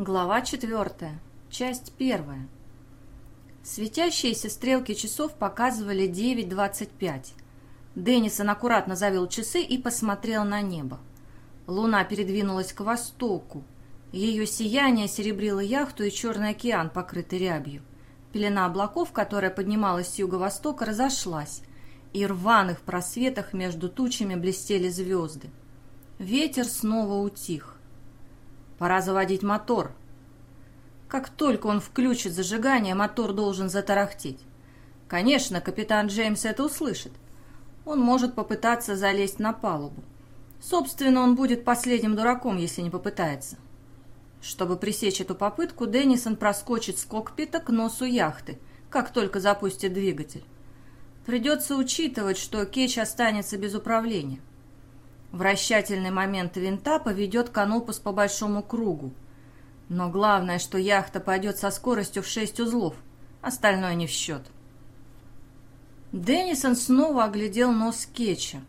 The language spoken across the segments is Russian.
Глава четвертая. Часть первая. Светящиеся стрелки часов показывали 9.25. Деннисон аккуратно завел часы и посмотрел на небо. Луна передвинулась к востоку. Ее сияние серебрило яхту и Черный океан, покрытый рябью. Пелена облаков, которая поднималась с юго-востока, разошлась, и рваных просветах между тучами блестели звезды. Ветер снова утих. Пора заводить мотор. Как только он включит зажигание, мотор должен затарахтеть. Конечно, капитан Джеймс это услышит. Он может попытаться залезть на палубу. Собственно, он будет последним дураком, если не попытается. Чтобы пресечь эту попытку, Деннисон проскочит с кокпита к носу яхты, как только запустит двигатель. Придется учитывать, что Кетч останется без управления. Вращательный момент винта поведет канопус по большому кругу. Но главное, что яхта пойдет со скоростью в 6 узлов. Остальное не в счет. Деннисон снова оглядел нос Кетча.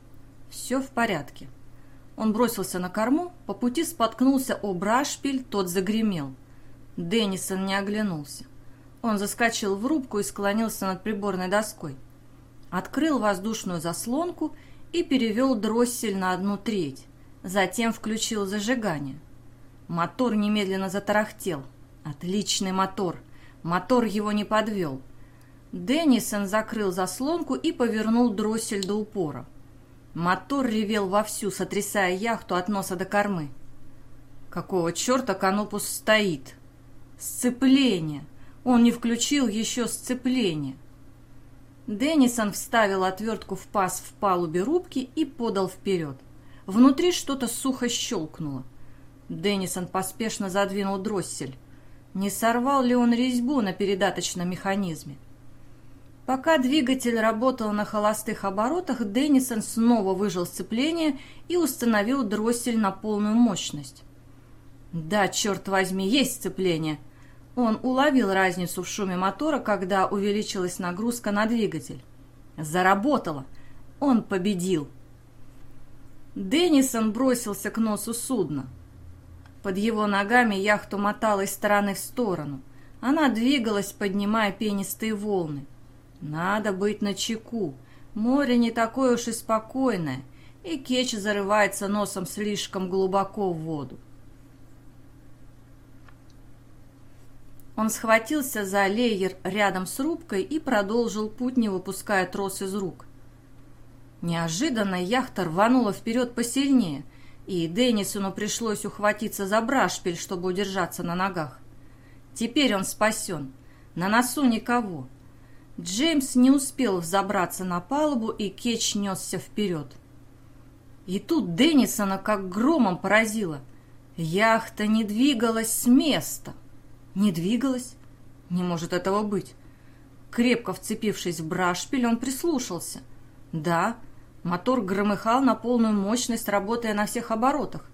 Все в порядке. Он бросился на корму, по пути споткнулся о брашпиль, тот загремел. Деннисон не оглянулся. Он заскочил в рубку и склонился над приборной доской. Открыл воздушную заслонку и перевел дроссель на одну треть. Затем включил зажигание. Мотор немедленно затарахтел. Отличный мотор. Мотор его не подвел. Деннисон закрыл заслонку и повернул дроссель до упора. Мотор ревел вовсю, сотрясая яхту от носа до кормы. Какого черта канопус стоит? Сцепление! Он не включил еще сцепление. Деннисон вставил отвертку в паз в палубе рубки и подал вперед. Внутри что-то сухо щелкнуло. Деннисон поспешно задвинул дроссель. Не сорвал ли он резьбу на передаточном механизме? Пока двигатель работал на холостых оборотах, Деннисон снова выжил сцепление и установил дроссель на полную мощность. Да, черт возьми, есть сцепление. Он уловил разницу в шуме мотора, когда увеличилась нагрузка на двигатель. Заработало. Он победил. Деннисон бросился к носу судна. Под его ногами яхту мотала из стороны в сторону. Она двигалась, поднимая пенистые волны. Надо быть начеку. Море не такое уж и спокойное, и Кетч зарывается носом слишком глубоко в воду. Он схватился за леер рядом с рубкой и продолжил путь, не выпуская трос из рук. Неожиданно яхта рванула вперед посильнее, и Деннисону пришлось ухватиться за брашпиль, чтобы удержаться на ногах. Теперь он спасен. На носу никого. Джеймс не успел взобраться на палубу, и Кетч несся вперед. И тут Деннисона как громом поразило. Яхта не двигалась с места. Не двигалась? Не может этого быть. Крепко вцепившись в брашпиль, он прислушался. Да, мотор громыхал на полную мощность, работая на всех оборотах.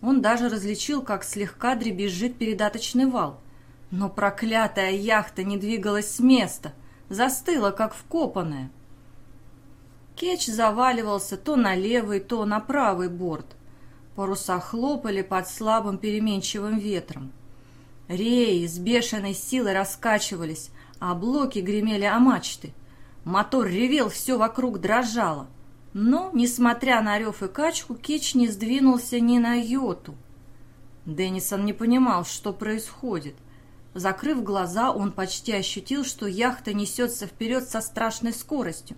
Он даже различил, как слегка дребезжит передаточный вал. Но проклятая яхта не двигалась с места, застыла, как вкопанная. Кетч заваливался то на левый, то на правый борт. Паруса хлопали под слабым переменчивым ветром. Реи с бешеной силой раскачивались, а блоки гремели о мачты. Мотор ревел, все вокруг дрожало. Но, несмотря на рев и качку, Кетч не сдвинулся ни на йоту. Деннисон не понимал, что происходит. Закрыв глаза, он почти ощутил, что яхта несется вперед со страшной скоростью.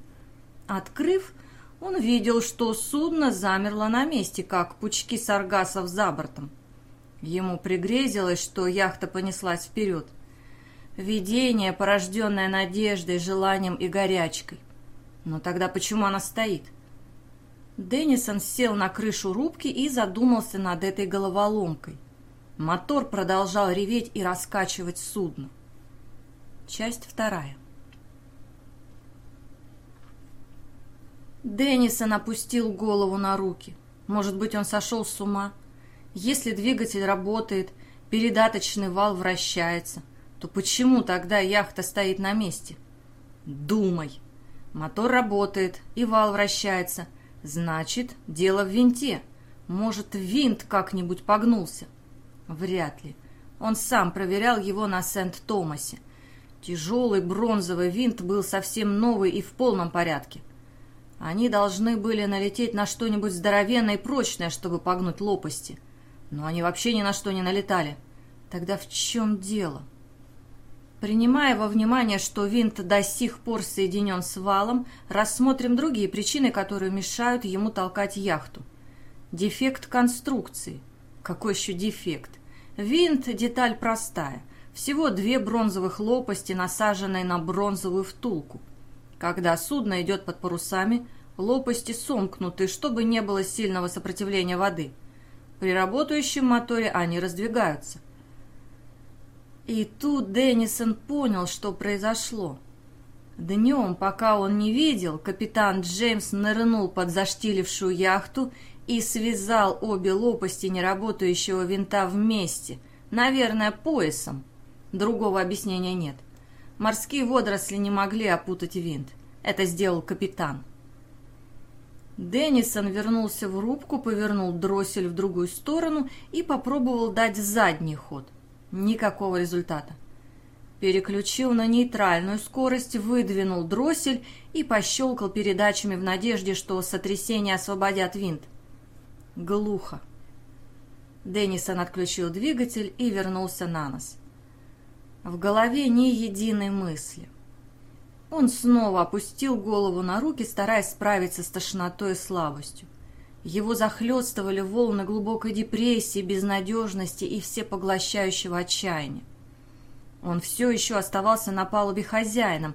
Открыв, он видел, что судно замерло на месте, как пучки саргасов за бортом. Ему пригрезилось, что яхта понеслась вперед. Видение, порожденное надеждой, желанием и горячкой. Но тогда почему она стоит? Деннисон сел на крышу рубки и задумался над этой головоломкой. Мотор продолжал реветь и раскачивать судно. Часть вторая. Деннисон опустил голову на руки. Может быть, он сошел с ума? Если двигатель работает, передаточный вал вращается, то почему тогда яхта стоит на месте? Думай. Мотор работает, и вал вращается. Значит, дело в винте. Может, винт как-нибудь погнулся? Вряд ли. Он сам проверял его на Сент-Томасе. Тяжелый бронзовый винт был совсем новый и в полном порядке. Они должны были налететь на что-нибудь здоровенное и прочное, чтобы погнуть лопасти. Но они вообще ни на что не налетали. Тогда в чем дело? Принимая во внимание, что винт до сих пор соединен с валом, рассмотрим другие причины, которые мешают ему толкать яхту. Дефект конструкции. Какой еще дефект? Винт – деталь простая. Всего две бронзовых лопасти, насаженные на бронзовую втулку. Когда судно идет под парусами, лопасти сомкнуты, чтобы не было сильного сопротивления воды. При работающем моторе они раздвигаются. И тут Деннисон понял, что произошло. Днем, пока он не видел, капитан Джеймс нырнул под заштилившую яхту и связал обе лопасти неработающего винта вместе, наверное, поясом. Другого объяснения нет. Морские водоросли не могли опутать винт. Это сделал капитан. Деннисон вернулся в рубку, повернул дроссель в другую сторону и попробовал дать задний ход. Никакого результата. Переключил на нейтральную скорость, выдвинул дроссель и пощелкал передачами в надежде, что сотрясение освободят винт. Глухо. Деннисон отключил двигатель и вернулся на нос. В голове ни единой мысли. Он снова опустил голову на руки, стараясь справиться с тошнотой и слабостью. Его захлестывали волны глубокой депрессии, безнадежности и всепоглощающего отчаяния. Он все еще оставался на палубе хозяином,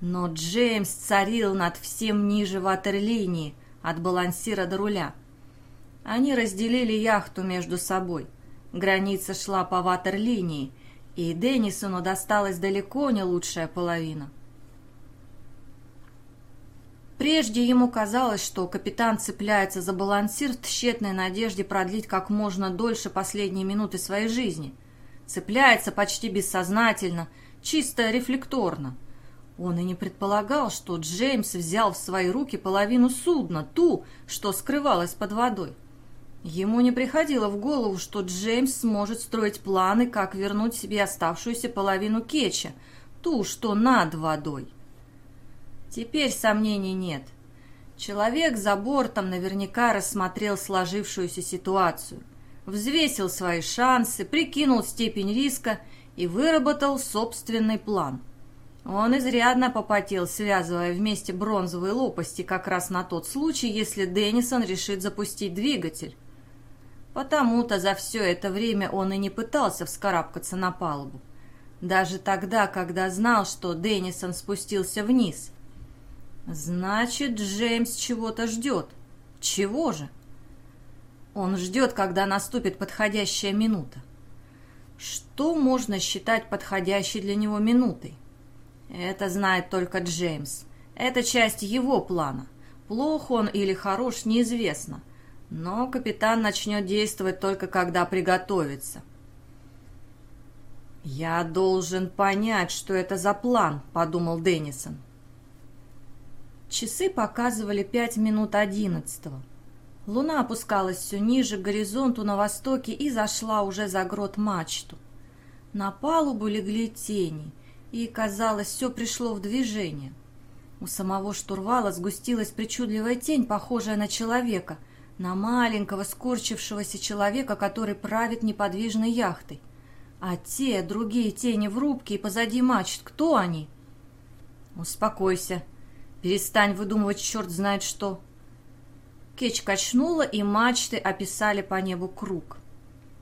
но Джеймс царил над всем ниже ватерлинии, от балансира до руля. Они разделили яхту между собой. Граница шла по ватерлинии, и Деннисону досталась далеко не лучшая половина. Прежде ему казалось, что капитан цепляется за балансир в тщетной надежде продлить как можно дольше последние минуты своей жизни. Цепляется почти бессознательно, чисто рефлекторно. Он и не предполагал, что Джеймс взял в свои руки половину судна, ту, что скрывалась под водой. Ему не приходило в голову, что Джеймс сможет строить планы, как вернуть себе оставшуюся половину кетча, ту, что над водой. Теперь сомнений нет. Человек за бортом наверняка рассмотрел сложившуюся ситуацию, взвесил свои шансы, прикинул степень риска и выработал собственный план. Он изрядно попотел, связывая вместе бронзовые лопасти как раз на тот случай, если Деннисон решит запустить двигатель. Потому-то за все это время он и не пытался вскарабкаться на палубу. Даже тогда, когда знал, что Деннисон спустился вниз – Значит, Джеймс чего-то ждет. Чего же? Он ждет, когда наступит подходящая минута. Что можно считать подходящей для него минутой? Это знает только Джеймс. Это часть его плана. Плох он или хорош, неизвестно. Но капитан начнет действовать только когда приготовится. «Я должен понять, что это за план», — подумал Деннисон. Часы показывали пять минут одиннадцатого. Луна опускалась все ниже к горизонту на востоке и зашла уже за грот мачту. На палубу легли тени, и, казалось, все пришло в движение. У самого штурвала сгустилась причудливая тень, похожая на человека, на маленького скорчившегося человека, который правит неподвижной яхтой. А те, другие тени в рубке и позади мачт, кто они? «Успокойся», Перестань выдумывать черт знает что. Кетч качнула, и мачты описали по небу круг.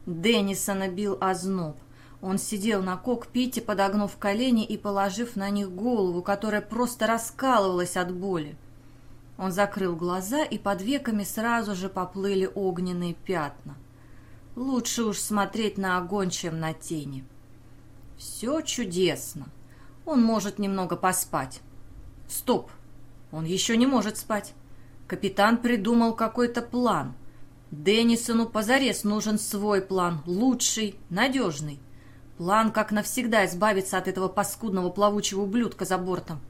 Деннисона бил озноб. Он сидел на кокпите, подогнув колени и положив на них голову, которая просто раскалывалась от боли. Он закрыл глаза, и под веками сразу же поплыли огненные пятна. Лучше уж смотреть на огонь, чем на тени. Все чудесно. Он может немного поспать. Стоп! Он еще не может спать. Капитан придумал какой-то план. Деннисону позарез нужен свой план, лучший, надежный. План, как навсегда избавиться от этого паскудного плавучего ублюдка за бортом.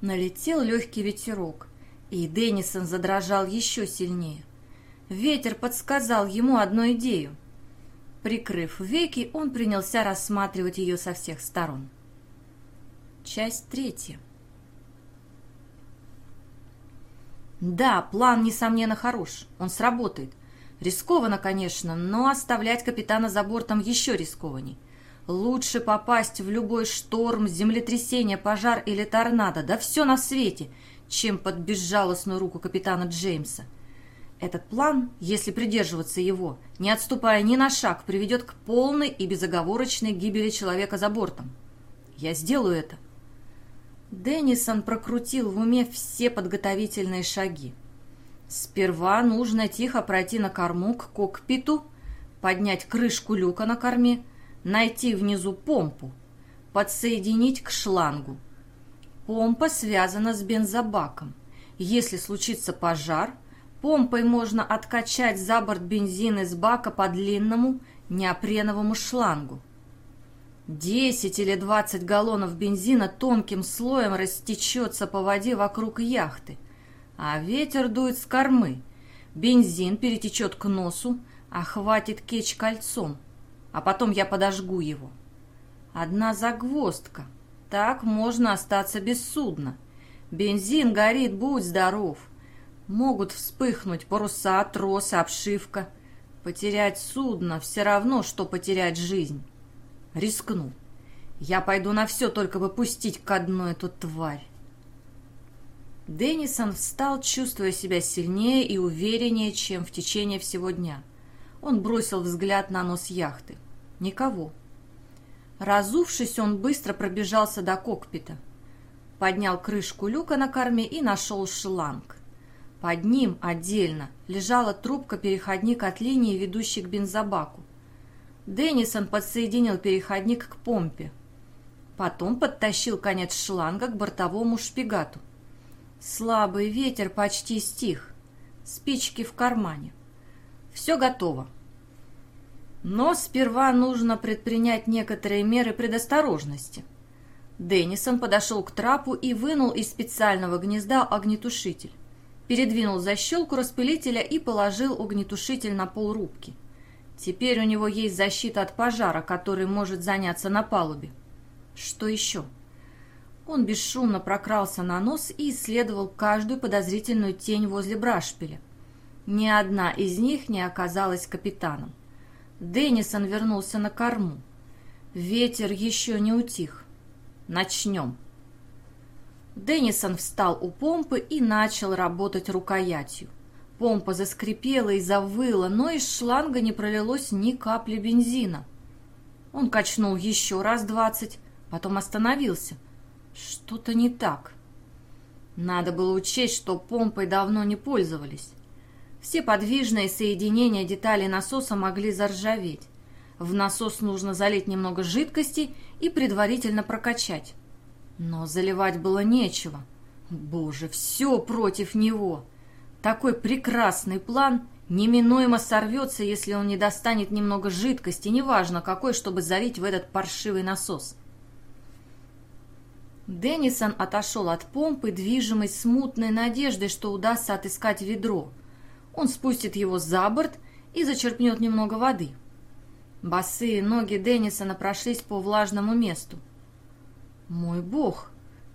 Налетел легкий ветерок, и Деннисон задрожал еще сильнее. Ветер подсказал ему одну идею. Прикрыв веки, он принялся рассматривать ее со всех сторон. Часть третья. Да, план, несомненно, хорош. Он сработает. Рискованно, конечно, но оставлять капитана за бортом еще рискованней. Лучше попасть в любой шторм, землетрясение, пожар или торнадо, да все на свете, чем под безжалостную руку капитана Джеймса. Этот план, если придерживаться его, не отступая ни на шаг, приведет к полной и безоговорочной гибели человека за бортом. Я сделаю это. Деннисон прокрутил в уме все подготовительные шаги. Сперва нужно тихо пройти на корму к кокпиту, поднять крышку люка на корме, найти внизу помпу, подсоединить к шлангу. Помпа связана с бензобаком. Если случится пожар, помпой можно откачать за борт бензин из бака по длинному неопреновому шлангу. Десять или двадцать галлонов бензина тонким слоем растечется по воде вокруг яхты, а ветер дует с кормы. Бензин перетечет к носу, охватит кеч кольцом – а потом я подожгу его. Одна загвоздка. Так можно остаться без судна. Бензин горит, будь здоров. Могут вспыхнуть паруса, тросы, обшивка. Потерять судно все равно, что потерять жизнь. Рискну. Я пойду на все, только бы пустить ко дну эту тварь. Деннисон встал, чувствуя себя сильнее и увереннее, чем в течение всего дня. Он бросил взгляд на нос яхты. Никого. Разувшись, он быстро пробежался до кокпита. Поднял крышку люка на корме и нашел шланг. Под ним отдельно лежала трубка-переходник от линии, ведущей к бензобаку. Деннисон подсоединил переходник к помпе. Потом подтащил конец шланга к бортовому шпигату. Слабый ветер почти стих. Спички в кармане. Все готово. Но сперва нужно предпринять некоторые меры предосторожности. Деннисон подошел к трапу и вынул из специального гнезда огнетушитель. Передвинул защелку распылителя и положил огнетушитель на пол рубки. Теперь у него есть защита от пожара, который может заняться на палубе. Что еще? Он бесшумно прокрался на нос и исследовал каждую подозрительную тень возле брашпиля. Ни одна из них не оказалась капитаном. Деннисон вернулся на корму. Ветер еще не утих. Начнем. Деннисон встал у помпы и начал работать рукоятью. Помпа заскрипела и завыла, но из шланга не пролилось ни капли бензина. Он качнул еще раз двадцать, потом остановился. Что-то не так. Надо было учесть, что помпой давно не пользовались. Все подвижные соединения деталей насоса могли заржаветь. В насос нужно залить немного жидкости и предварительно прокачать. Но заливать было нечего. Боже, все против него. Такой прекрасный план неминуемо сорвется, если он не достанет немного жидкости, неважно какой, чтобы залить в этот паршивый насос. Деннисон отошел от помпы, движимый смутной надеждой, что удастся отыскать ведро – он спустит его за борт и зачерпнет немного воды. Босые ноги Деннисона прошлись по влажному месту. «Мой бог!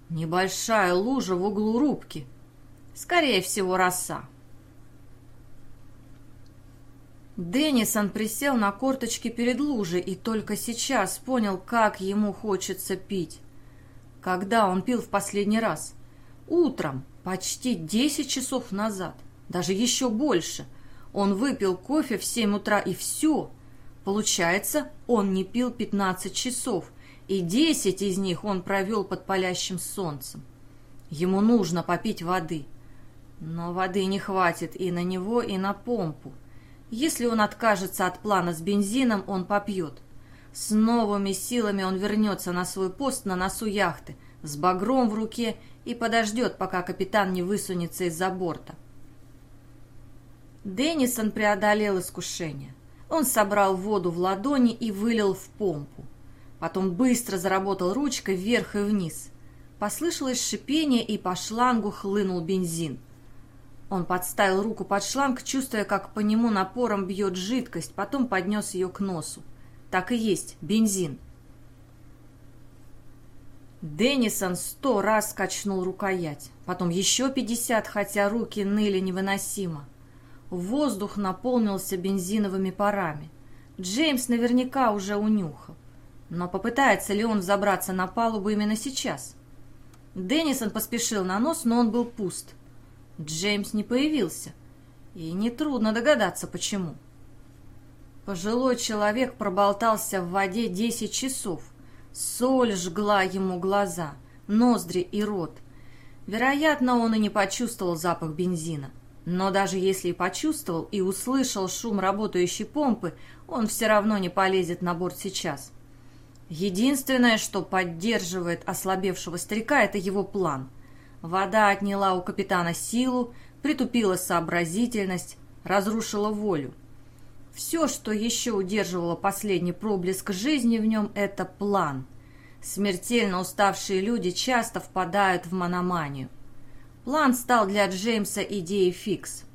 Небольшая лужа в углу рубки. Скорее всего, роса». Деннисон присел на корточки перед лужей и только сейчас понял, как ему хочется пить. Когда он пил в последний раз? Утром, почти десять часов назад даже еще больше. Он выпил кофе в 7 утра и все. Получается, он не пил 15 часов, и 10 из них он провел под палящим солнцем. Ему нужно попить воды. Но воды не хватит и на него, и на помпу. Если он откажется от плана с бензином, он попьет. С новыми силами он вернется на свой пост на носу яхты, с багром в руке и подождет, пока капитан не высунется из-за борта. Деннисон преодолел искушение. Он собрал воду в ладони и вылил в помпу. Потом быстро заработал ручкой вверх и вниз. Послышалось шипение, и по шлангу хлынул бензин. Он подставил руку под шланг, чувствуя, как по нему напором бьет жидкость, потом поднес ее к носу. Так и есть, бензин. Деннисон сто раз качнул рукоять, потом еще пятьдесят, хотя руки ныли невыносимо. Воздух наполнился бензиновыми парами. Джеймс наверняка уже унюхал. Но попытается ли он забраться на палубу именно сейчас? Деннисон поспешил на нос, но он был пуст. Джеймс не появился. И нетрудно догадаться, почему. Пожилой человек проболтался в воде десять часов. Соль жгла ему глаза, ноздри и рот. Вероятно, он и не почувствовал запах бензина. Но даже если и почувствовал и услышал шум работающей помпы, он все равно не полезет на борт сейчас. Единственное, что поддерживает ослабевшего старика, это его план. Вода отняла у капитана силу, притупила сообразительность, разрушила волю. Все, что еще удерживало последний проблеск жизни в нем, это план. Смертельно уставшие люди часто впадают в мономанию. План стал для Джеймса идеей фикс.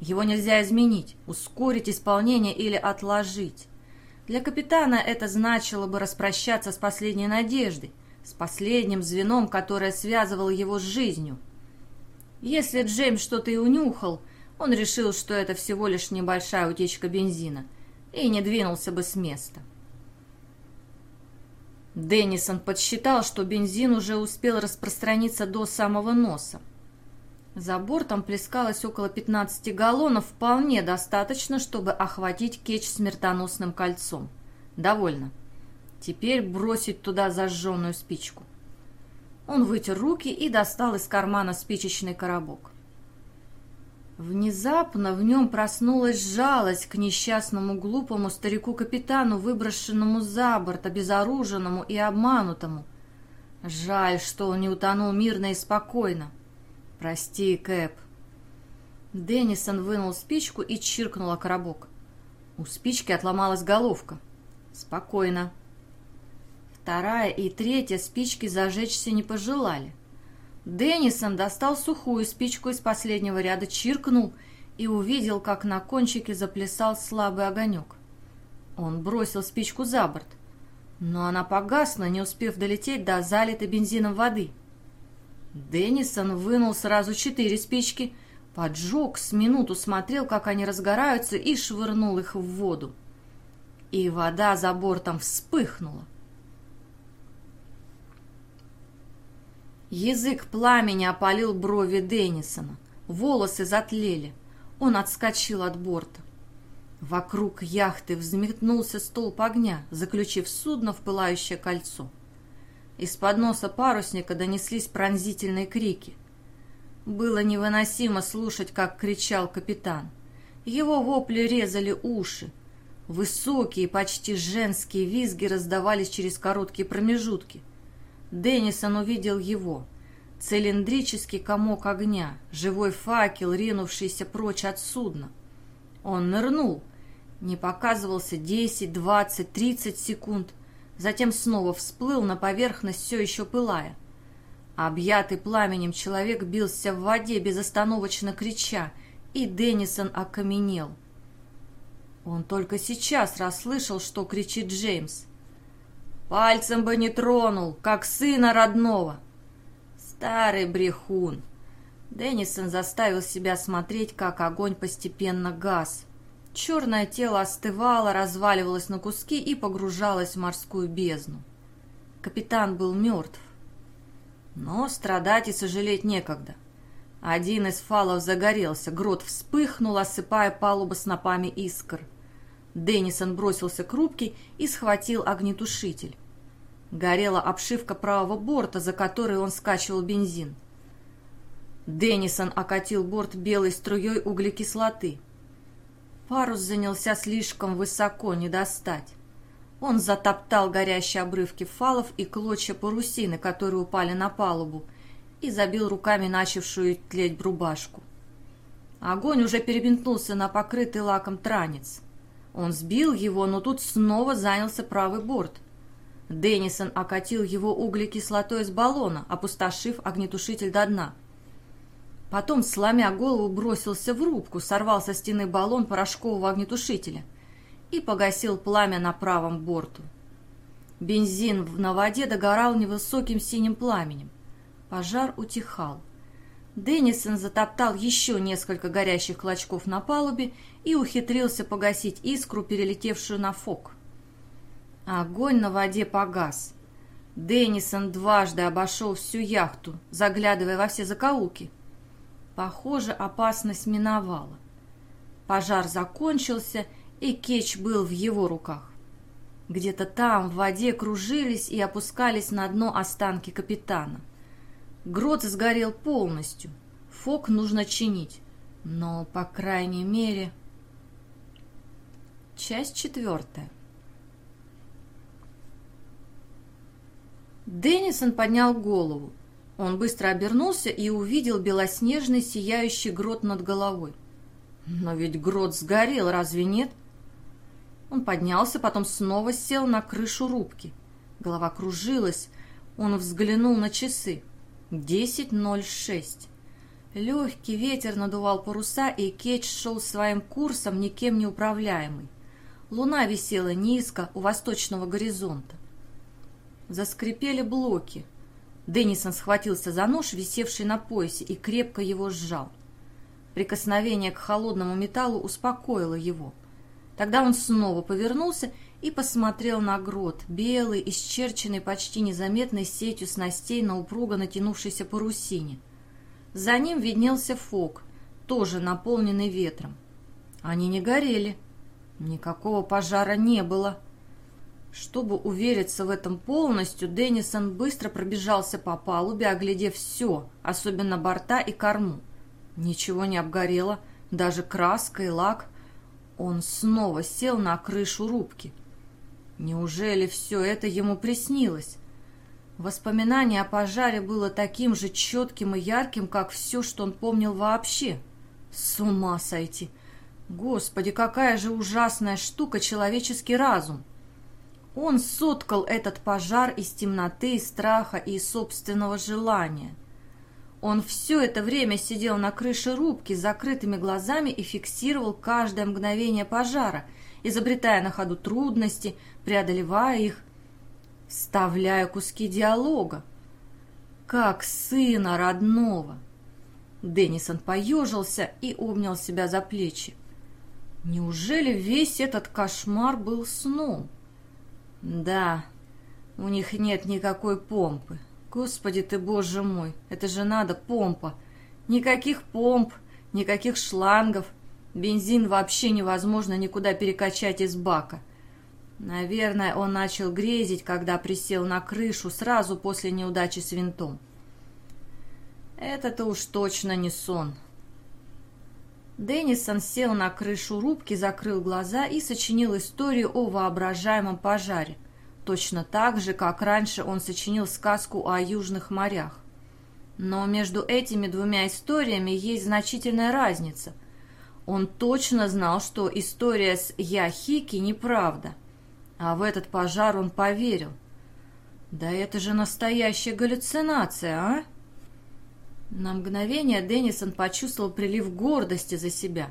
Его нельзя изменить, ускорить исполнение или отложить. Для капитана это значило бы распрощаться с последней надеждой, с последним звеном, которое связывало его с жизнью. Если Джеймс что-то и унюхал, он решил, что это всего лишь небольшая утечка бензина, и не двинулся бы с места. Деннисон подсчитал, что бензин уже успел распространиться до самого носа. За бортом плескалось около 15 галлонов, вполне достаточно, чтобы охватить кетч смертоносным кольцом. Довольно. Теперь бросить туда зажженную спичку. Он вытер руки и достал из кармана спичечный коробок. Внезапно в нем проснулась жалость к несчастному глупому старику-капитану, выброшенному за борт, обезоруженному и обманутому. Жаль, что он не утонул мирно и спокойно. «Прости, Кэп». Деннисон вынул спичку и чиркнул о коробок. У спички отломалась головка. «Спокойно». Вторая и третья спички зажечься не пожелали. Деннисон достал сухую спичку из последнего ряда, чиркнул и увидел, как на кончике заплясал слабый огонек. Он бросил спичку за борт, но она погасла, не успев долететь до залитой бензином воды. Деннисон вынул сразу четыре спички, поджег, с минуту смотрел, как они разгораются, и швырнул их в воду. И вода за бортом вспыхнула. Язык пламени опалил брови Деннисона. Волосы затлели. Он отскочил от борта. Вокруг яхты взметнулся столб огня, заключив судно в пылающее кольцо. Из-под носа парусника донеслись пронзительные крики. Было невыносимо слушать, как кричал капитан. Его вопли резали уши. Высокие, почти женские визги раздавались через короткие промежутки. Деннисон увидел его. Цилиндрический комок огня, живой факел, ринувшийся прочь от судна. Он нырнул. Не показывался 10, 20, 30 секунд. Затем снова всплыл на поверхность, все еще пылая. Объятый пламенем человек бился в воде, безостановочно крича, и Деннисон окаменел. Он только сейчас расслышал, что кричит Джеймс. Пальцем бы не тронул, как сына родного. Старый брехун. Деннисон заставил себя смотреть, как огонь постепенно гас. Черное тело остывало, разваливалось на куски и погружалось в морскую бездну. Капитан был мертв. Но страдать и сожалеть некогда. Один из фалов загорелся, грот вспыхнул, осыпая палубу снопами искр. Деннисон бросился к рубке и схватил огнетушитель. Горела обшивка правого борта, за которой он скачивал бензин. Деннисон окатил борт белой струей углекислоты. Парус занялся слишком высоко, не достать. Он затоптал горящие обрывки фалов и клочья парусины, которые упали на палубу, и забил руками начавшую тлеть рубашку. Огонь уже перебинтнулся на покрытый лаком транец. Он сбил его, но тут снова занялся правый борт. Деннисон окатил его углекислотой из баллона, опустошив огнетушитель до дна. Потом, сломя голову, бросился в рубку, сорвал со стены баллон порошкового огнетушителя и погасил пламя на правом борту. Бензин на воде догорал невысоким синим пламенем. Пожар утихал. Деннисон затоптал еще несколько горящих клочков на палубе и ухитрился погасить искру, перелетевшую на фок. Огонь на воде погас. Деннисон дважды обошел всю яхту, заглядывая во все закоулки. Похоже, опасность миновала. Пожар закончился, и кетч был в его руках. Где-то там в воде кружились и опускались на дно останки капитана. Грот сгорел полностью. Фок нужно чинить. Но, по крайней мере... Часть четвертая. Деннисон поднял голову. Он быстро обернулся и увидел белоснежный сияющий грот над головой. Но ведь грот сгорел, разве нет? Он поднялся, потом снова сел на крышу рубки. Голова кружилась. Он взглянул на часы. Десять ноль шесть. Легкий ветер надувал паруса, и кетч шел своим курсом, никем не управляемый. Луна висела низко у восточного горизонта. Заскрипели блоки. Деннисон схватился за нож, висевший на поясе, и крепко его сжал. Прикосновение к холодному металлу успокоило его. Тогда он снова повернулся и посмотрел на грот, белый, исчерченный почти незаметной сетью снастей на упруго натянувшейся парусине. За ним виднелся фок, тоже наполненный ветром. Они не горели. Никакого пожара не было. Чтобы увериться в этом полностью, Деннисон быстро пробежался по палубе, оглядев все, особенно борта и корму. Ничего не обгорело, даже краска и лак. Он снова сел на крышу рубки. Неужели все это ему приснилось? Воспоминание о пожаре было таким же четким и ярким, как все, что он помнил вообще. С ума сойти! Господи, какая же ужасная штука человеческий разум! Он соткал этот пожар из темноты, страха и собственного желания. Он все это время сидел на крыше рубки с закрытыми глазами и фиксировал каждое мгновение пожара, изобретая на ходу трудности, преодолевая их, вставляя куски диалога. Как сына родного! Деннисон поежился и обнял себя за плечи. Неужели весь этот кошмар был сном? Да, у них нет никакой помпы. Господи ты, боже мой, это же надо помпа. Никаких помп, никаких шлангов. Бензин вообще невозможно никуда перекачать из бака. Наверное, он начал грезить, когда присел на крышу сразу после неудачи с винтом. Это-то уж точно не сон. Деннисон сел на крышу рубки, закрыл глаза и сочинил историю о воображаемом пожаре. Точно так же, как раньше он сочинил сказку о южных морях. Но между этими двумя историями есть значительная разница. Он точно знал, что история с Яхики неправда. А в этот пожар он поверил. Да это же настоящая галлюцинация, а? На мгновение Деннисон почувствовал прилив гордости за себя.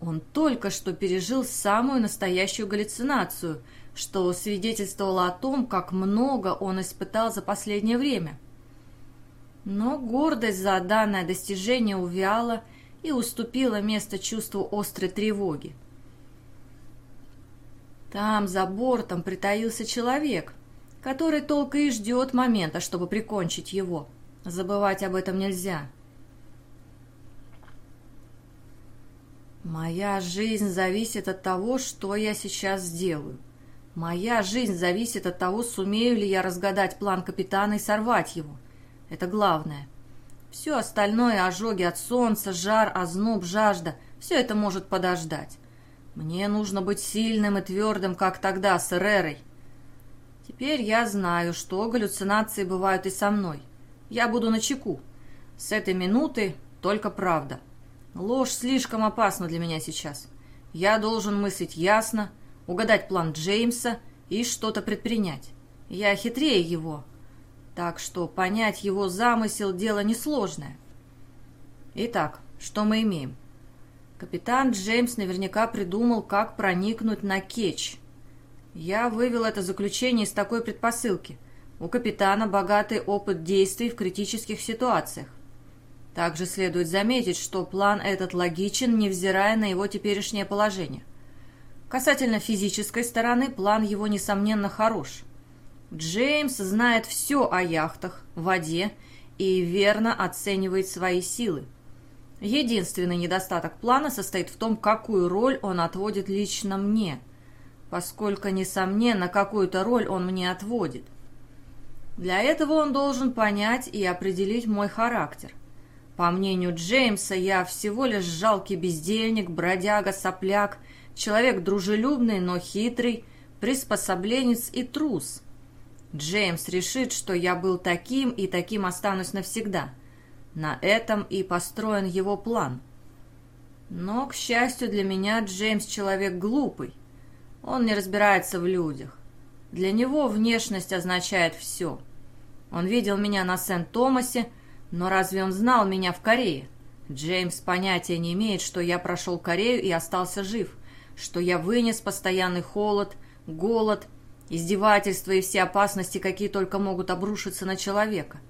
Он только что пережил самую настоящую галлюцинацию, что свидетельствовало о том, как много он испытал за последнее время. Но гордость за данное достижение увяла и уступила место чувству острой тревоги. Там, за бортом, притаился человек, который только и ждет момента, чтобы прикончить его – Забывать об этом нельзя. Моя жизнь зависит от того, что я сейчас сделаю. Моя жизнь зависит от того, сумею ли я разгадать план капитана и сорвать его. Это главное. Все остальное, ожоги от солнца, жар, озноб, жажда, все это может подождать. Мне нужно быть сильным и твердым, как тогда с Эрерой. Теперь я знаю, что галлюцинации бывают и со мной. Я буду на чеку. С этой минуты только правда. Ложь слишком опасна для меня сейчас. Я должен мыслить ясно, угадать план Джеймса и что-то предпринять. Я хитрее его, так что понять его замысел – дело несложное. Итак, что мы имеем? Капитан Джеймс наверняка придумал, как проникнуть на кетч. Я вывел это заключение из такой предпосылки. У капитана богатый опыт действий в критических ситуациях. Также следует заметить, что план этот логичен, невзирая на его теперешнее положение. Касательно физической стороны, план его, несомненно, хорош. Джеймс знает все о яхтах, воде и верно оценивает свои силы. Единственный недостаток плана состоит в том, какую роль он отводит лично мне, поскольку, несомненно, какую-то роль он мне отводит. Для этого он должен понять и определить мой характер. По мнению Джеймса, я всего лишь жалкий бездельник, бродяга, сопляк, человек дружелюбный, но хитрый, приспособленец и трус. Джеймс решит, что я был таким и таким останусь навсегда. На этом и построен его план. Но, к счастью для меня, Джеймс человек глупый. Он не разбирается в людях. Для него внешность означает все. Он видел меня на Сент-Томасе, но разве он знал меня в Корее? Джеймс понятия не имеет, что я прошел Корею и остался жив, что я вынес постоянный холод, голод, издевательства и все опасности, какие только могут обрушиться на человека.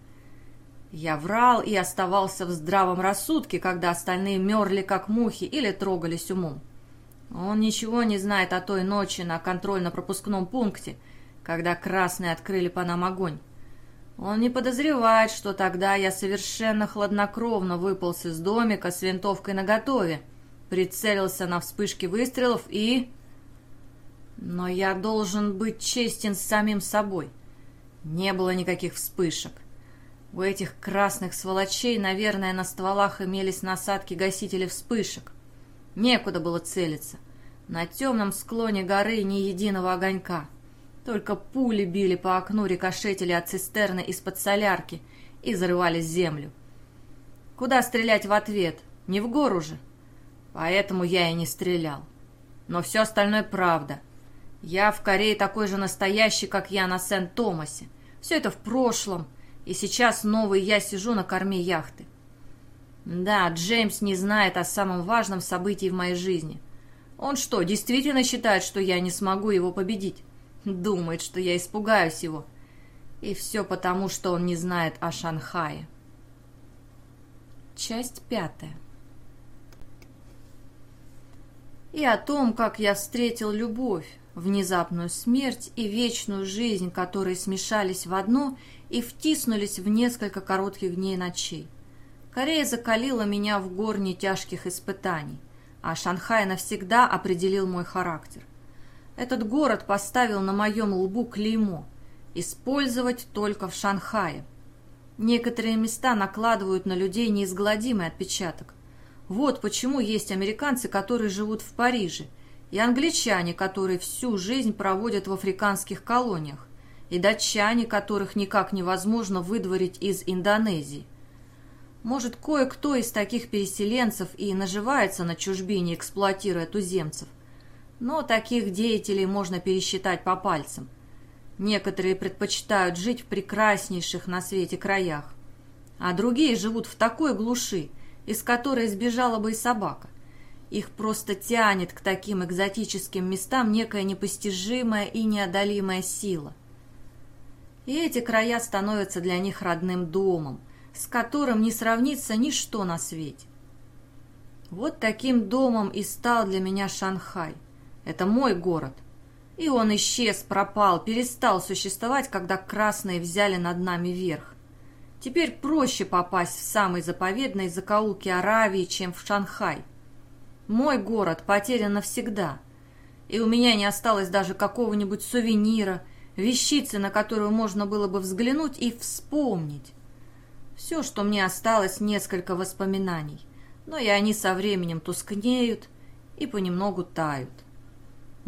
Я врал и оставался в здравом рассудке, когда остальные мерли как мухи или трогались умом. Он ничего не знает о той ночи на контрольно-пропускном пункте, когда красные открыли по нам огонь. Он не подозревает, что тогда я совершенно хладнокровно выполз из домика с винтовкой наготове, прицелился на вспышки выстрелов и... Но я должен быть честен с самим собой. Не было никаких вспышек. У этих красных сволочей, наверное, на стволах имелись насадки гасителей вспышек. Некуда было целиться. На темном склоне горы ни единого огонька. Только пули били по окну, рикошетили от цистерны из-под солярки и зарывали землю. Куда стрелять в ответ? Не в гору же. Поэтому я и не стрелял. Но все остальное правда. Я в Корее такой же настоящий, как я на Сент-Томасе. Все это в прошлом, и сейчас новый я сижу на корме яхты. Да, Джеймс не знает о самом важном событии в моей жизни. Он что, действительно считает, что я не смогу его победить? Думает, что я испугаюсь его. И все потому, что он не знает о Шанхае. Часть пятая. И о том, как я встретил любовь, внезапную смерть и вечную жизнь, которые смешались в одно и втиснулись в несколько коротких дней и ночей. Корея закалила меня в горне тяжких испытаний, а Шанхай навсегда определил мой характер. Этот город поставил на моем лбу клеймо «Использовать только в Шанхае». Некоторые места накладывают на людей неизгладимый отпечаток. Вот почему есть американцы, которые живут в Париже, и англичане, которые всю жизнь проводят в африканских колониях, и датчане, которых никак невозможно выдворить из Индонезии. Может, кое-кто из таких переселенцев и наживается на чужбине, эксплуатируя туземцев но таких деятелей можно пересчитать по пальцам. Некоторые предпочитают жить в прекраснейших на свете краях, а другие живут в такой глуши, из которой сбежала бы и собака. Их просто тянет к таким экзотическим местам некая непостижимая и неодолимая сила. И эти края становятся для них родным домом, с которым не сравнится ничто на свете. Вот таким домом и стал для меня Шанхай – это мой город. И он исчез, пропал, перестал существовать, когда красные взяли над нами верх. Теперь проще попасть в самый заповедный закоулки Аравии, чем в Шанхай. Мой город потерян навсегда. И у меня не осталось даже какого-нибудь сувенира, вещицы, на которую можно было бы взглянуть и вспомнить. Все, что мне осталось, несколько воспоминаний, но и они со временем тускнеют и понемногу тают.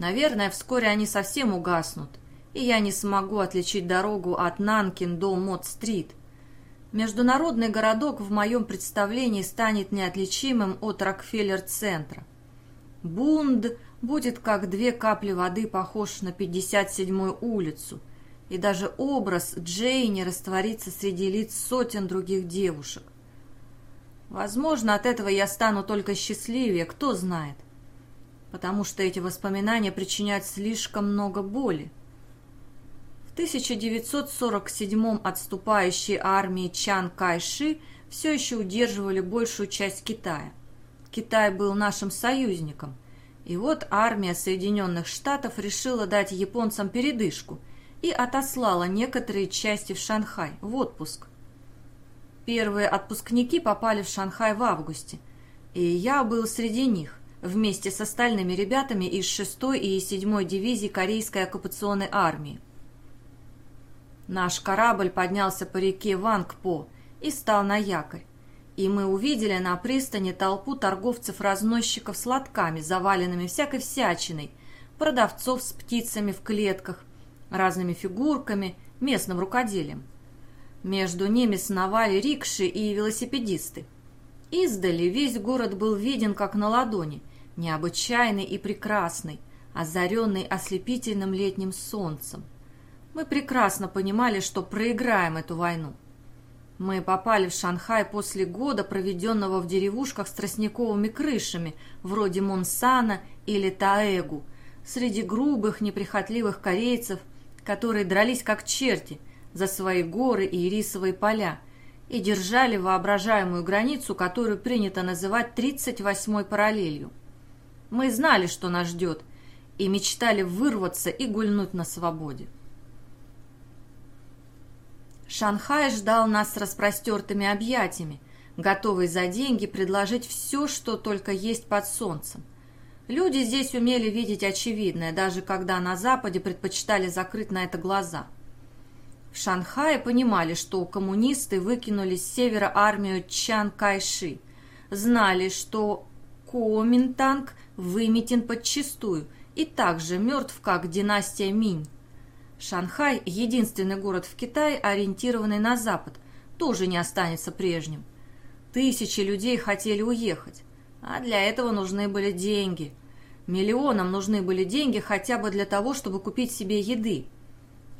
Наверное, вскоре они совсем угаснут, и я не смогу отличить дорогу от Нанкин до Мод-стрит. Международный городок в моем представлении станет неотличимым от Рокфеллер-центра. Бунд будет как две капли воды похож на 57-ю улицу, и даже образ Джейни растворится среди лиц сотен других девушек. Возможно, от этого я стану только счастливее, кто знает. Потому что эти воспоминания причиняют слишком много боли. В 1947-м отступающие армии Чан Кайши все еще удерживали большую часть Китая. Китай был нашим союзником. И вот армия Соединенных Штатов решила дать японцам передышку и отослала некоторые части в Шанхай в отпуск. Первые отпускники попали в Шанхай в августе, и я был среди них, вместе с остальными ребятами из 6-й и 7-й дивизии Корейской оккупационной армии. Наш корабль поднялся по реке Вангпо и стал на якорь, и мы увидели на пристани толпу торговцев-разносчиков с лотками, заваленными всякой всячиной, продавцов с птицами в клетках, разными фигурками, местным рукоделием. Между ними сновали рикши и велосипедисты. Издали весь город был виден как на ладони, необычайный и прекрасный, озаренный ослепительным летним солнцем. Мы прекрасно понимали, что проиграем эту войну. Мы попали в Шанхай после года, проведенного в деревушках с тростниковыми крышами, вроде Монсана или Таэгу, среди грубых, неприхотливых корейцев, которые дрались как черти – за свои горы и рисовые поля и держали воображаемую границу, которую принято называть 38-й параллелью. Мы знали, что нас ждет, и мечтали вырваться и гульнуть на свободе. Шанхай ждал нас с распростертыми объятиями, готовый за деньги предложить все, что только есть под солнцем. Люди здесь умели видеть очевидное, даже когда на Западе предпочитали закрыть на это глаза – в Шанхае понимали, что коммунисты выкинули с севера армию Чан Кайши, знали, что Куоминтанг выметен подчистую и также мертв, как династия Минь. Шанхай, единственный город в Китае, ориентированный на запад, тоже не останется прежним. Тысячи людей хотели уехать, а для этого нужны были деньги. Миллионам нужны были деньги хотя бы для того, чтобы купить себе еды –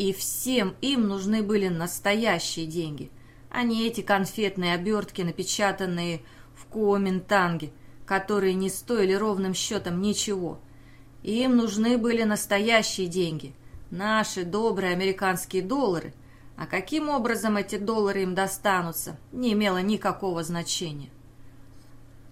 и всем им нужны были настоящие деньги, а не эти конфетные обертки, напечатанные в Куоминтанге, которые не стоили ровным счетом ничего. Им нужны были настоящие деньги, наши добрые американские доллары, а каким образом эти доллары им достанутся, не имело никакого значения.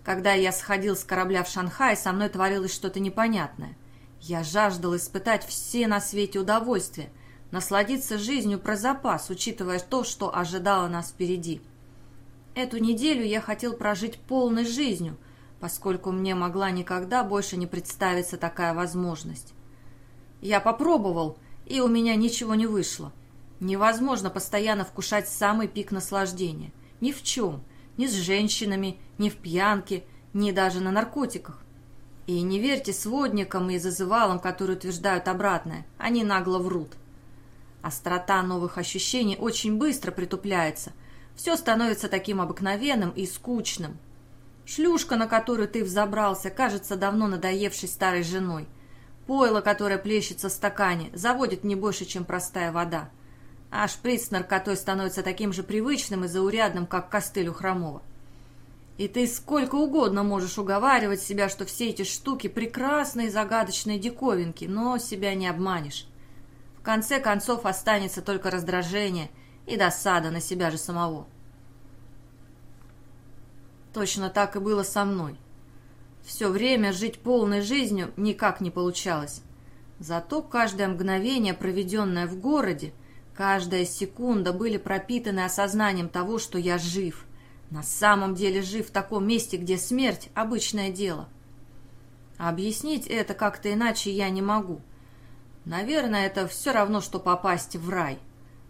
Когда я сходил с корабля в Шанхай, со мной творилось что-то непонятное. Я жаждал испытать все на свете удовольствия, насладиться жизнью про запас, учитывая то, что ожидало нас впереди. Эту неделю я хотел прожить полной жизнью, поскольку мне могла никогда больше не представиться такая возможность. Я попробовал, и у меня ничего не вышло. Невозможно постоянно вкушать самый пик наслаждения. Ни в чем. Ни с женщинами, ни в пьянке, ни даже на наркотиках. И не верьте сводникам и зазывалам, которые утверждают обратное. Они нагло врут. Острота новых ощущений очень быстро притупляется. Все становится таким обыкновенным и скучным. Шлюшка, на которую ты взобрался, кажется давно надоевшей старой женой. Пойло, которое плещется в стакане, заводит не больше, чем простая вода. А шприц с наркотой становится таким же привычным и заурядным, как костыль у хромого. И ты сколько угодно можешь уговаривать себя, что все эти штуки прекрасные загадочные диковинки, но себя не обманешь конце концов останется только раздражение и досада на себя же самого. Точно так и было со мной. Все время жить полной жизнью никак не получалось. Зато каждое мгновение, проведенное в городе, каждая секунда были пропитаны осознанием того, что я жив. На самом деле жив в таком месте, где смерть – обычное дело. объяснить это как-то иначе я не могу. Наверное, это все равно, что попасть в рай.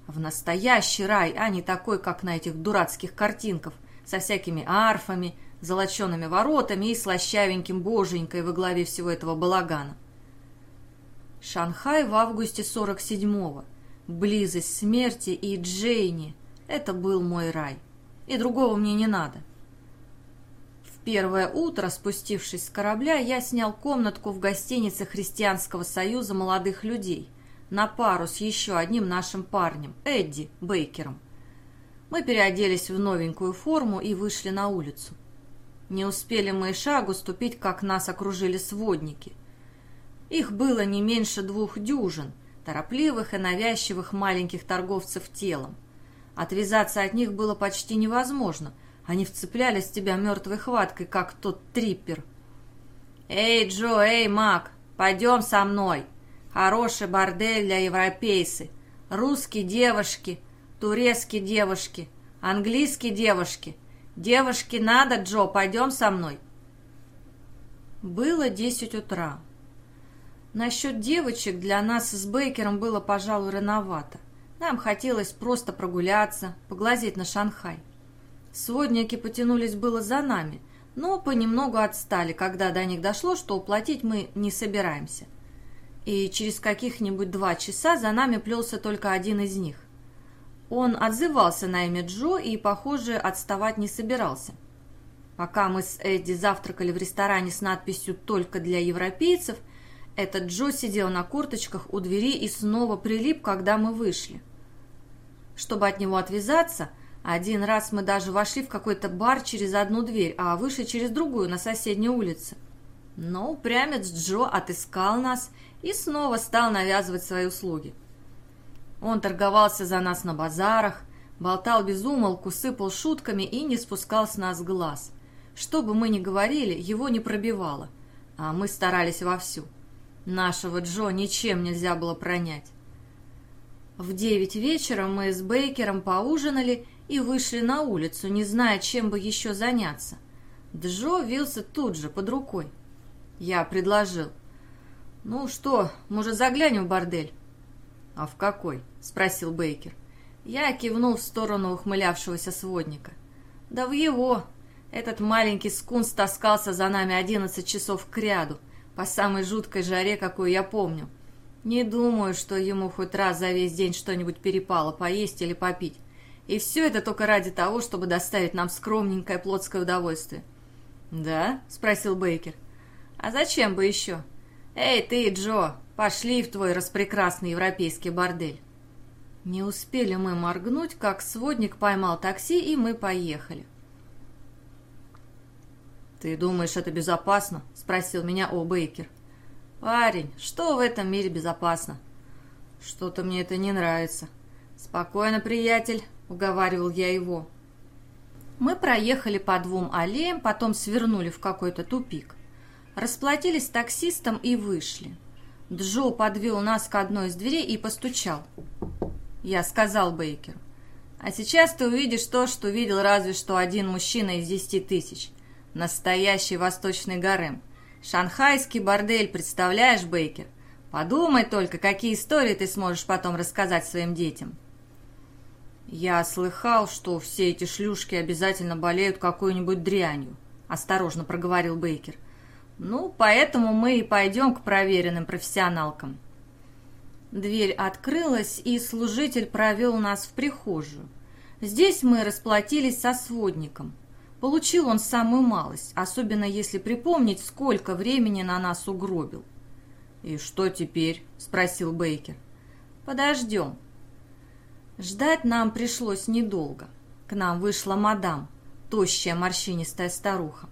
В настоящий рай, а не такой, как на этих дурацких картинках, со всякими арфами, золочеными воротами и слащавеньким боженькой во главе всего этого балагана. Шанхай в августе 47-го. Близость смерти и Джейни – это был мой рай. И другого мне не надо первое утро, спустившись с корабля, я снял комнатку в гостинице Христианского союза молодых людей на пару с еще одним нашим парнем, Эдди Бейкером. Мы переоделись в новенькую форму и вышли на улицу. Не успели мы и шагу ступить, как нас окружили сводники. Их было не меньше двух дюжин, торопливых и навязчивых маленьких торговцев телом. Отвязаться от них было почти невозможно. Они вцеплялись в тебя мертвой хваткой, как тот триппер. «Эй, Джо, эй, Мак, пойдем со мной! Хороший бордель для европейцы! Русские девушки, турецкие девушки, английские девушки!» «Девушке надо, Джо, пойдем со мной». Было десять утра. Насчет девочек для нас с Бейкером было, пожалуй, рановато. Нам хотелось просто прогуляться, поглазеть на Шанхай. Сводники потянулись было за нами, но понемногу отстали, когда до них дошло, что уплатить мы не собираемся. И через каких-нибудь два часа за нами плелся только один из них. Он отзывался на имя Джо и, похоже, отставать не собирался. Пока мы с Эдди завтракали в ресторане с надписью «Только для европейцев», этот Джо сидел на корточках у двери и снова прилип, когда мы вышли. Чтобы от него отвязаться, один раз мы даже вошли в какой-то бар через одну дверь, а вышли через другую, на соседней улице. Но упрямец Джо отыскал нас и снова стал навязывать свои услуги. Он торговался за нас на базарах, болтал без умолку, сыпал шутками и не спускал с нас глаз. Что бы мы ни говорили, его не пробивало, а мы старались вовсю. Нашего Джо ничем нельзя было пронять. В девять вечера мы с Бейкером поужинали и вышли на улицу, не зная, чем бы еще заняться. Джо вился тут же, под рукой. Я предложил. «Ну что, может, заглянем в бордель?» «А в какой?» — спросил Бейкер. Я кивнул в сторону ухмылявшегося сводника. «Да в его! Этот маленький скунс таскался за нами одиннадцать часов к ряду, по самой жуткой жаре, какую я помню. Не думаю, что ему хоть раз за весь день что-нибудь перепало, поесть или попить. И все это только ради того, чтобы доставить нам скромненькое плотское удовольствие». «Да?» — спросил Бейкер. «А зачем бы еще? Эй, ты, Джо, Пошли в твой распрекрасный европейский бордель. Не успели мы моргнуть, как сводник поймал такси, и мы поехали. «Ты думаешь, это безопасно?» — спросил меня О. Бейкер. «Парень, что в этом мире безопасно?» «Что-то мне это не нравится». «Спокойно, приятель», — уговаривал я его. Мы проехали по двум аллеям, потом свернули в какой-то тупик. Расплатились с таксистом и вышли. Джо подвел нас к одной из дверей и постучал. Я сказал Бейкеру. А сейчас ты увидишь то, что видел разве что один мужчина из десяти тысяч. Настоящий восточный гарем. Шанхайский бордель, представляешь, Бейкер? Подумай только, какие истории ты сможешь потом рассказать своим детям. Я слыхал, что все эти шлюшки обязательно болеют какой-нибудь дрянью, осторожно проговорил Бейкер. Ну, поэтому мы и пойдем к проверенным профессионалкам. Дверь открылась, и служитель провел нас в прихожую. Здесь мы расплатились со сводником. Получил он самую малость, особенно если припомнить, сколько времени на нас угробил. «И что теперь?» – спросил Бейкер. «Подождем». Ждать нам пришлось недолго. К нам вышла мадам, тощая морщинистая старуха.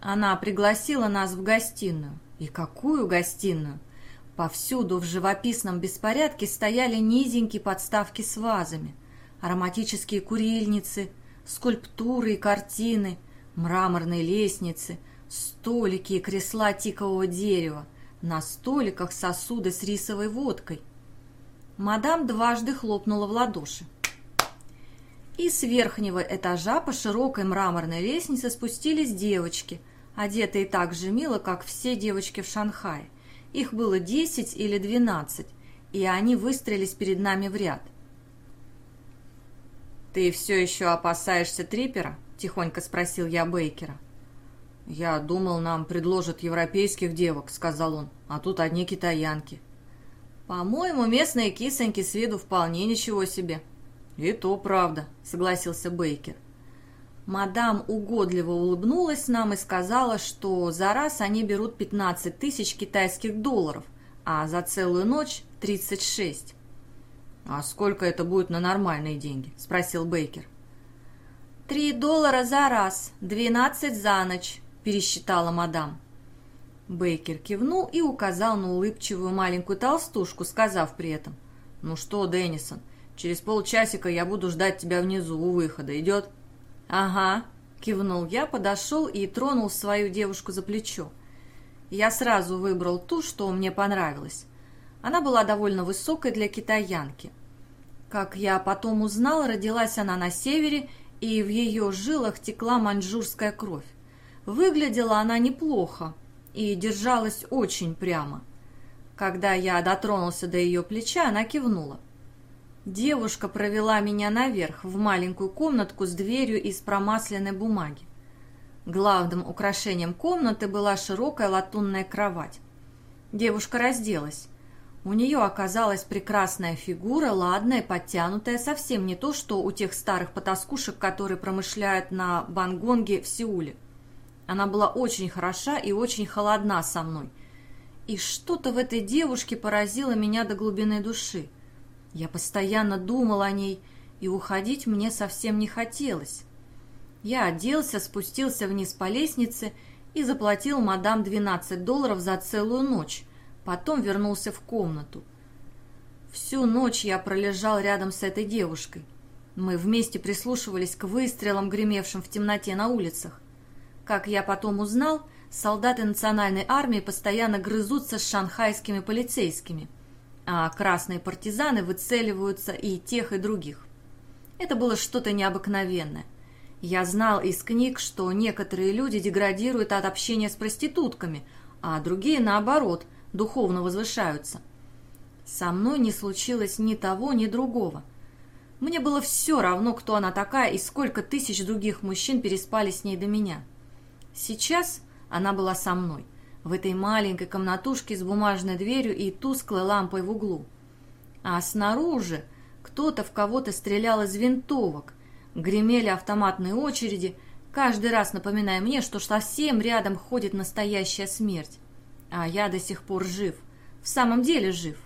Она пригласила нас в гостиную. И какую гостиную? Повсюду в живописном беспорядке стояли низенькие подставки с вазами, ароматические курильницы, скульптуры и картины, мраморные лестницы, столики и кресла тикового дерева, на столиках сосуды с рисовой водкой. Мадам дважды хлопнула в ладоши. И с верхнего этажа по широкой мраморной лестнице спустились девочки, одетые так же мило, как все девочки в Шанхае. Их было десять или двенадцать, и они выстроились перед нами в ряд. «Ты все еще опасаешься трипера?» – тихонько спросил я Бейкера. «Я думал, нам предложат европейских девок», – сказал он, – «а тут одни китаянки». «По-моему, местные кисоньки с виду вполне ничего себе». «И то правда», — согласился Бейкер. Мадам угодливо улыбнулась нам и сказала, что за раз они берут 15 тысяч китайских долларов, а за целую ночь 36. «А сколько это будет на нормальные деньги?» – спросил Бейкер. «Три доллара за раз, двенадцать за ночь», – пересчитала мадам. Бейкер кивнул и указал на улыбчивую маленькую толстушку, сказав при этом, «Ну что, Деннисон, через полчасика я буду ждать тебя внизу у выхода. Идет?» «Ага», – кивнул я, подошел и тронул свою девушку за плечо. Я сразу выбрал ту, что мне понравилось. Она была довольно высокой для китаянки. Как я потом узнал, родилась она на севере, и в ее жилах текла маньчжурская кровь. Выглядела она неплохо и держалась очень прямо. Когда я дотронулся до ее плеча, она кивнула. Девушка провела меня наверх, в маленькую комнатку с дверью из промасленной бумаги. Главным украшением комнаты была широкая латунная кровать. Девушка разделась. У нее оказалась прекрасная фигура, ладная, подтянутая, совсем не то, что у тех старых потаскушек, которые промышляют на Бангонге в Сеуле. Она была очень хороша и очень холодна со мной. И что-то в этой девушке поразило меня до глубины души. Я постоянно думал о ней, и уходить мне совсем не хотелось. Я оделся, спустился вниз по лестнице и заплатил мадам 12 долларов за целую ночь, Потом вернулся в комнату. Всю ночь я пролежал рядом с этой девушкой. Мы вместе прислушивались к выстрелам, гремевшим в темноте на улицах. Как я потом узнал, солдаты национальной армии постоянно грызутся с шанхайскими полицейскими, а красные партизаны выцеливаются и тех, и других. Это было что-то необыкновенное. Я знал из книг, что некоторые люди деградируют от общения с проститутками, а другие, наоборот – духовно возвышаются. Со мной не случилось ни того, ни другого. Мне было все равно, кто она такая и сколько тысяч других мужчин переспали с ней до меня. Сейчас она была со мной, в этой маленькой комнатушке с бумажной дверью и тусклой лампой в углу. А снаружи кто-то в кого-то стрелял из винтовок, гремели автоматные очереди, каждый раз напоминая мне, что совсем рядом ходит настоящая смерть. А я до сих пор жив. В самом деле жив.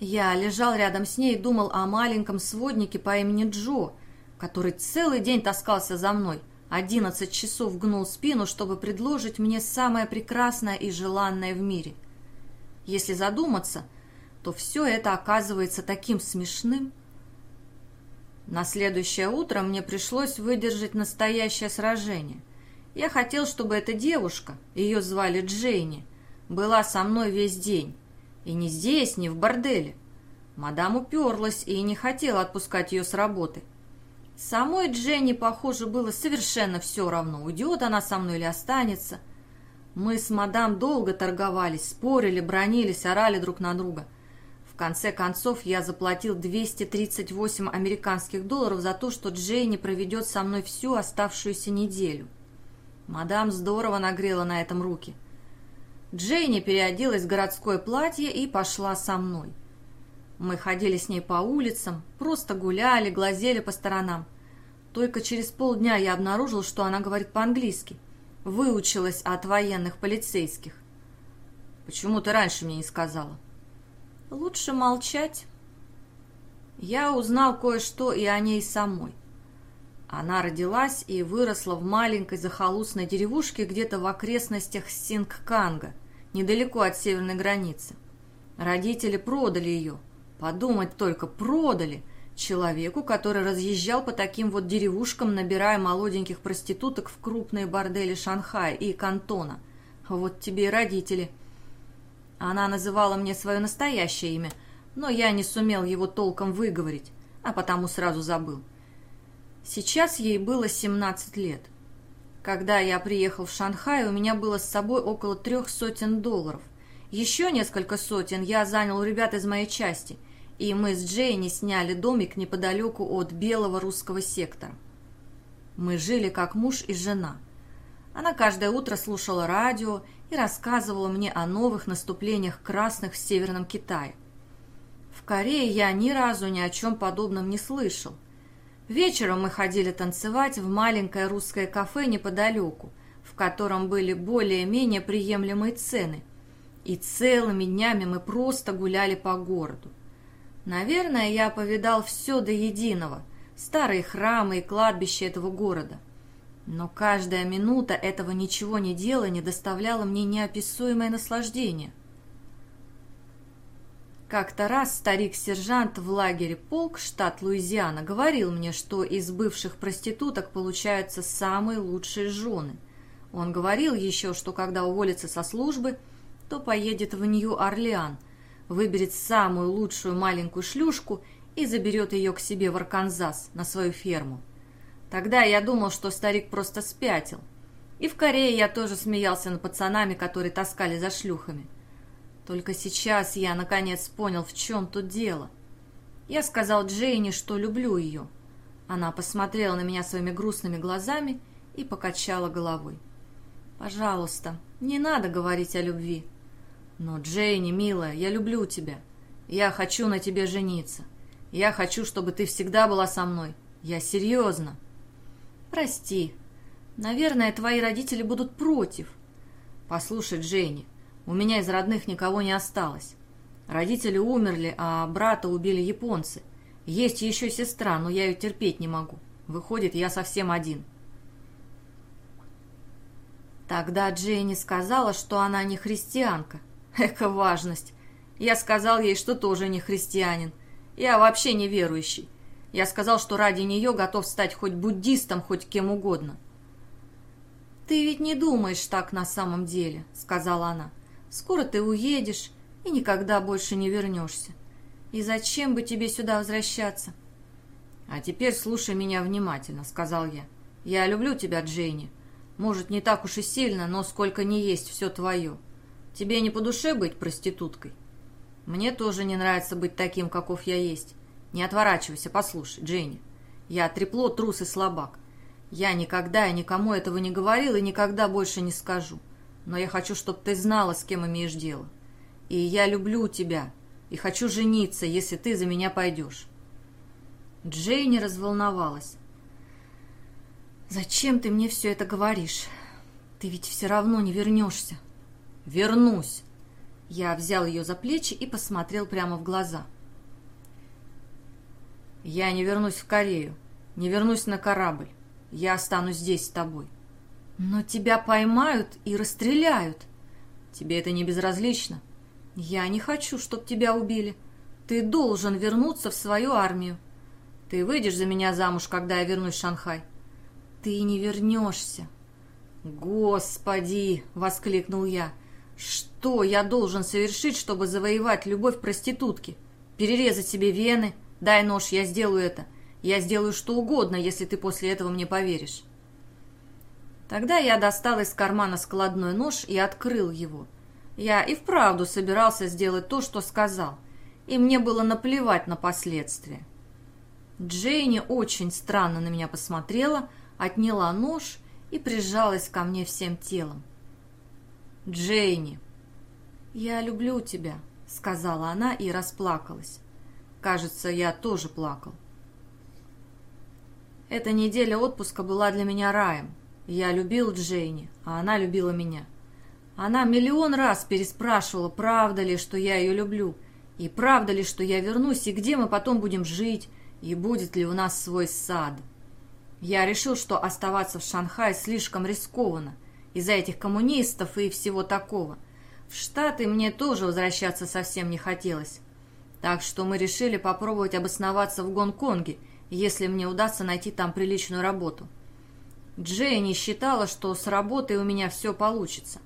Я лежал рядом с ней и думал о маленьком своднике по имени Джо, который целый день таскался за мной, одиннадцать часов гнул спину, чтобы предложить мне самое прекрасное и желанное в мире. Если задуматься, то все это оказывается таким смешным. На следующее утро мне пришлось выдержать настоящее сражение – я хотел, чтобы эта девушка, ее звали Джейни, была со мной весь день. И не здесь, не в борделе. Мадам уперлась и не хотела отпускать ее с работы. Самой Дженни, похоже, было совершенно все равно, уйдет она со мной или останется. Мы с мадам долго торговались, спорили, бронились, орали друг на друга. В конце концов, я заплатил 238 американских долларов за то, что Джейни проведет со мной всю оставшуюся неделю. Мадам здорово нагрела на этом руки. Джейни переоделась в городское платье и пошла со мной. Мы ходили с ней по улицам, просто гуляли, глазели по сторонам. Только через полдня я обнаружил, что она говорит по-английски. Выучилась от военных полицейских. «Почему ты раньше мне не сказала?» «Лучше молчать». Я узнал кое-что и о ней самой. Она родилась и выросла в маленькой захолустной деревушке где-то в окрестностях Сингканга, недалеко от северной границы. Родители продали ее. Подумать только, продали человеку, который разъезжал по таким вот деревушкам, набирая молоденьких проституток в крупные бордели Шанхая и Кантона. Вот тебе и родители. Она называла мне свое настоящее имя, но я не сумел его толком выговорить, а потому сразу забыл. Сейчас ей было 17 лет. Когда я приехал в Шанхай, у меня было с собой около трех сотен долларов. Еще несколько сотен я занял у ребят из моей части, и мы с Джейни сняли домик неподалеку от белого русского сектора. Мы жили как муж и жена. Она каждое утро слушала радио и рассказывала мне о новых наступлениях красных в Северном Китае. В Корее я ни разу ни о чем подобном не слышал – Вечером мы ходили танцевать в маленькое русское кафе неподалеку, в котором были более-менее приемлемые цены. И целыми днями мы просто гуляли по городу. Наверное, я повидал все до единого, старые храмы и кладбища этого города. Но каждая минута этого ничего не делания доставляла мне неописуемое наслаждение. Как-то раз старик-сержант в лагере полк, штат Луизиана, говорил мне, что из бывших проституток получаются самые лучшие жены. Он говорил еще, что когда уволится со службы, то поедет в Нью-Орлеан, выберет самую лучшую маленькую шлюшку и заберет ее к себе в Арканзас, на свою ферму. Тогда я думал, что старик просто спятил. И в Корее я тоже смеялся над пацанами, которые таскали за шлюхами. Только сейчас я, наконец, понял, в чем тут дело. Я сказал Джейни, что люблю ее. Она посмотрела на меня своими грустными глазами и покачала головой. «Пожалуйста, не надо говорить о любви». «Но, Джейни, милая, я люблю тебя. Я хочу на тебе жениться. Я хочу, чтобы ты всегда была со мной. Я серьезно». «Прости. Наверное, твои родители будут против». «Послушай, Дженни, у меня из родных никого не осталось. Родители умерли, а брата убили японцы. Есть еще сестра, но я ее терпеть не могу. Выходит, я совсем один». Тогда Дженни сказала, что она не христианка. Эка важность. Я сказал ей, что тоже не христианин. Я вообще не верующий. Я сказал, что ради нее готов стать хоть буддистом, хоть кем угодно. «Ты ведь не думаешь так на самом деле», — сказала она. «Скоро ты уедешь и никогда больше не вернешься. И зачем бы тебе сюда возвращаться?» «А теперь слушай меня внимательно», — сказал я. «Я люблю тебя, Джейни. Может, не так уж и сильно, но сколько не есть все твое. Тебе не по душе быть проституткой? Мне тоже не нравится быть таким, каков я есть. Не отворачивайся, послушай, Дженни. Я трепло, трус и слабак. Я никогда и никому этого не говорил и никогда больше не скажу. Но я хочу, чтобы ты знала, с кем имеешь дело. И я люблю тебя, и хочу жениться, если ты за меня пойдешь. Джейни разволновалась. «Зачем ты мне все это говоришь? Ты ведь все равно не вернешься». «Вернусь!» Я взял ее за плечи и посмотрел прямо в глаза. Я не вернусь в Корею, не вернусь на корабль. Я останусь здесь с тобой. Но тебя поймают и расстреляют. Тебе это не безразлично? Я не хочу, чтобы тебя убили. Ты должен вернуться в свою армию. Ты выйдешь за меня замуж, когда я вернусь в Шанхай? Ты не вернешься. Господи! — воскликнул я. Что я должен совершить, чтобы завоевать любовь проститутки? Перерезать себе вены, Дай нож, я сделаю это. Я сделаю что угодно, если ты после этого мне поверишь. Тогда я достал из кармана складной нож и открыл его. Я и вправду собирался сделать то, что сказал, и мне было наплевать на последствия. Джейни очень странно на меня посмотрела, отняла нож и прижалась ко мне всем телом. «Джейни!» «Я люблю тебя», — сказала она и расплакалась. Кажется, я тоже плакал. Эта неделя отпуска была для меня раем. Я любил Джейни, а она любила меня. Она миллион раз переспрашивала, правда ли, что я ее люблю, и правда ли, что я вернусь, и где мы потом будем жить, и будет ли у нас свой сад. Я решил, что оставаться в Шанхае слишком рискованно, из-за этих коммунистов и всего такого. В Штаты мне тоже возвращаться совсем не хотелось. Так что мы решили попробовать обосноваться в Гонконге, если мне удастся найти там приличную работу. Дженни считала, что с работой у меня все получится.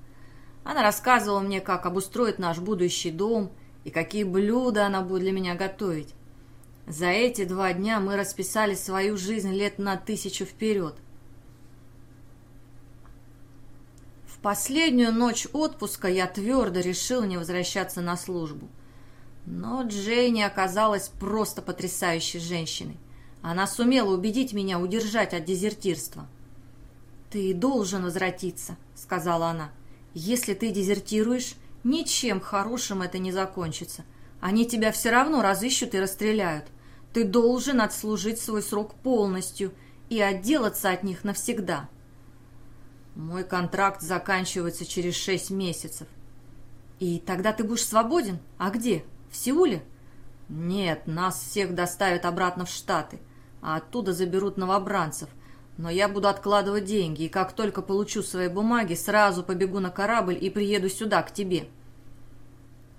Она рассказывала мне, как обустроить наш будущий дом и какие блюда она будет для меня готовить. За эти два дня мы расписали свою жизнь лет на тысячу вперед. В последнюю ночь отпуска я твердо решил не возвращаться на службу. Но Джейни оказалась просто потрясающей женщиной. Она сумела убедить меня удержать от дезертирства. «Ты должен возвратиться», — сказала она. «Если ты дезертируешь, ничем хорошим это не закончится. Они тебя все равно разыщут и расстреляют. Ты должен отслужить свой срок полностью и отделаться от них навсегда». «Мой контракт заканчивается через шесть месяцев». «И тогда ты будешь свободен? А где?» В Сеуле? Нет, нас всех доставят обратно в Штаты. а оттуда заберут новобранцев. Но я буду откладывать деньги, и как только получу свои бумаги, сразу побегу на корабль и приеду сюда, к тебе».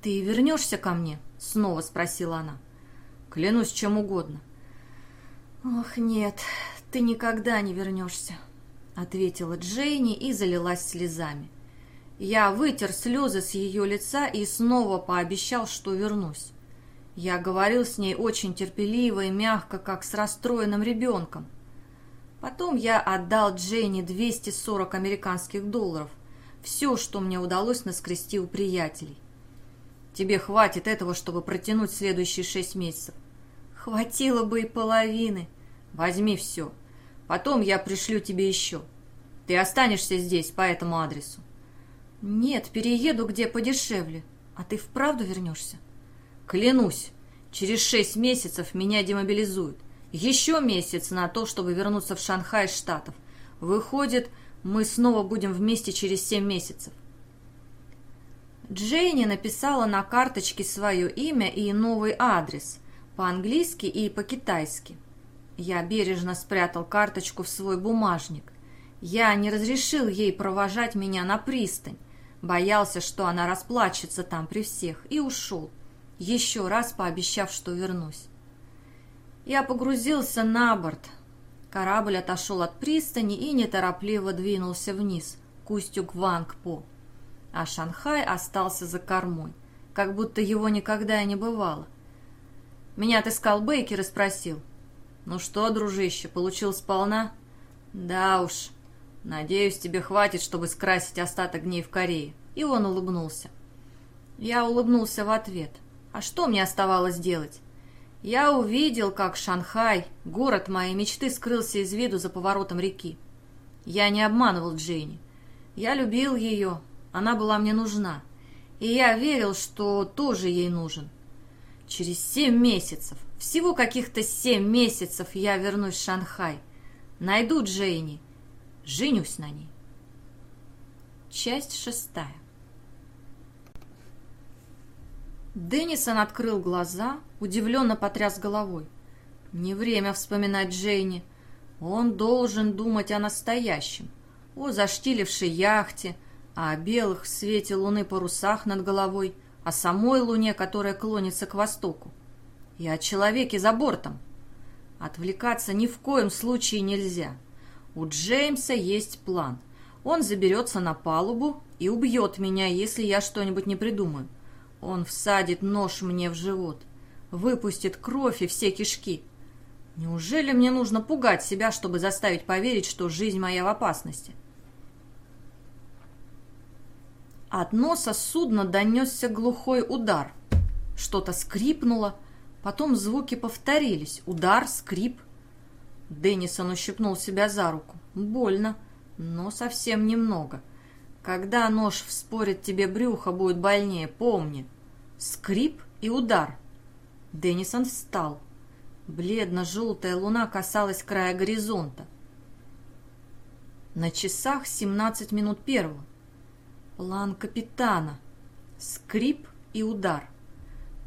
«Ты вернешься ко мне?» — снова спросила она. «Клянусь чем угодно». «Ох, нет, ты никогда не вернешься», — ответила Джейни и залилась слезами. Я вытер слезы с ее лица и снова пообещал, что вернусь. Я говорил с ней очень терпеливо и мягко, как с расстроенным ребенком. Потом я отдал Джейни 240 американских долларов. Все, что мне удалось наскрести у приятелей. Тебе хватит этого, чтобы протянуть следующие шесть месяцев. Хватило бы и половины. Возьми все. Потом я пришлю тебе еще. Ты останешься здесь, по этому адресу. Нет, перееду где подешевле. А ты вправду вернешься? Клянусь, через шесть месяцев меня демобилизуют. Еще месяц на то, чтобы вернуться в Шанхай Штатов. Выходит, мы снова будем вместе через семь месяцев. Джейни написала на карточке свое имя и новый адрес, по-английски и по-китайски. Я бережно спрятал карточку в свой бумажник. Я не разрешил ей провожать меня на пристань. Боялся, что она расплачется там при всех, и ушел еще раз пообещав, что вернусь. Я погрузился на борт. Корабль отошел от пристани и неторопливо двинулся вниз, к устью Гвангпо. А Шанхай остался за кормой, как будто его никогда и не бывало. Меня отыскал Бейкер и спросил. «Ну что, дружище, получил сполна?» «Да уж. Надеюсь, тебе хватит, чтобы скрасить остаток дней в Корее». И он улыбнулся. Я улыбнулся в ответ – а что мне оставалось делать? Я увидел, как Шанхай, город моей мечты, скрылся из виду за поворотом реки. Я не обманывал Дженни. Я любил ее, она была мне нужна. И я верил, что тоже ей нужен. Через семь месяцев, всего каких-то семь месяцев я вернусь в Шанхай. Найду Джейни, женюсь на ней. Часть шестая. Деннисон открыл глаза, удивленно потряс головой. Не время вспоминать Джейни. Он должен думать о настоящем, о заштилившей яхте, о белых в свете луны парусах над головой, о самой луне, которая клонится к востоку, и о человеке за бортом. Отвлекаться ни в коем случае нельзя. У Джеймса есть план. Он заберется на палубу и убьет меня, если я что-нибудь не придумаю. Он всадит нож мне в живот, выпустит кровь и все кишки. Неужели мне нужно пугать себя, чтобы заставить поверить, что жизнь моя в опасности? От носа судна донесся глухой удар. Что-то скрипнуло, потом звуки повторились. Удар, скрип. Деннисон ущипнул себя за руку. Больно, но совсем немного. Когда нож вспорит тебе брюхо, будет больнее, помни. Скрип и удар. Деннисон встал. Бледно-желтая луна касалась края горизонта. На часах 17 минут первого. План капитана. Скрип и удар.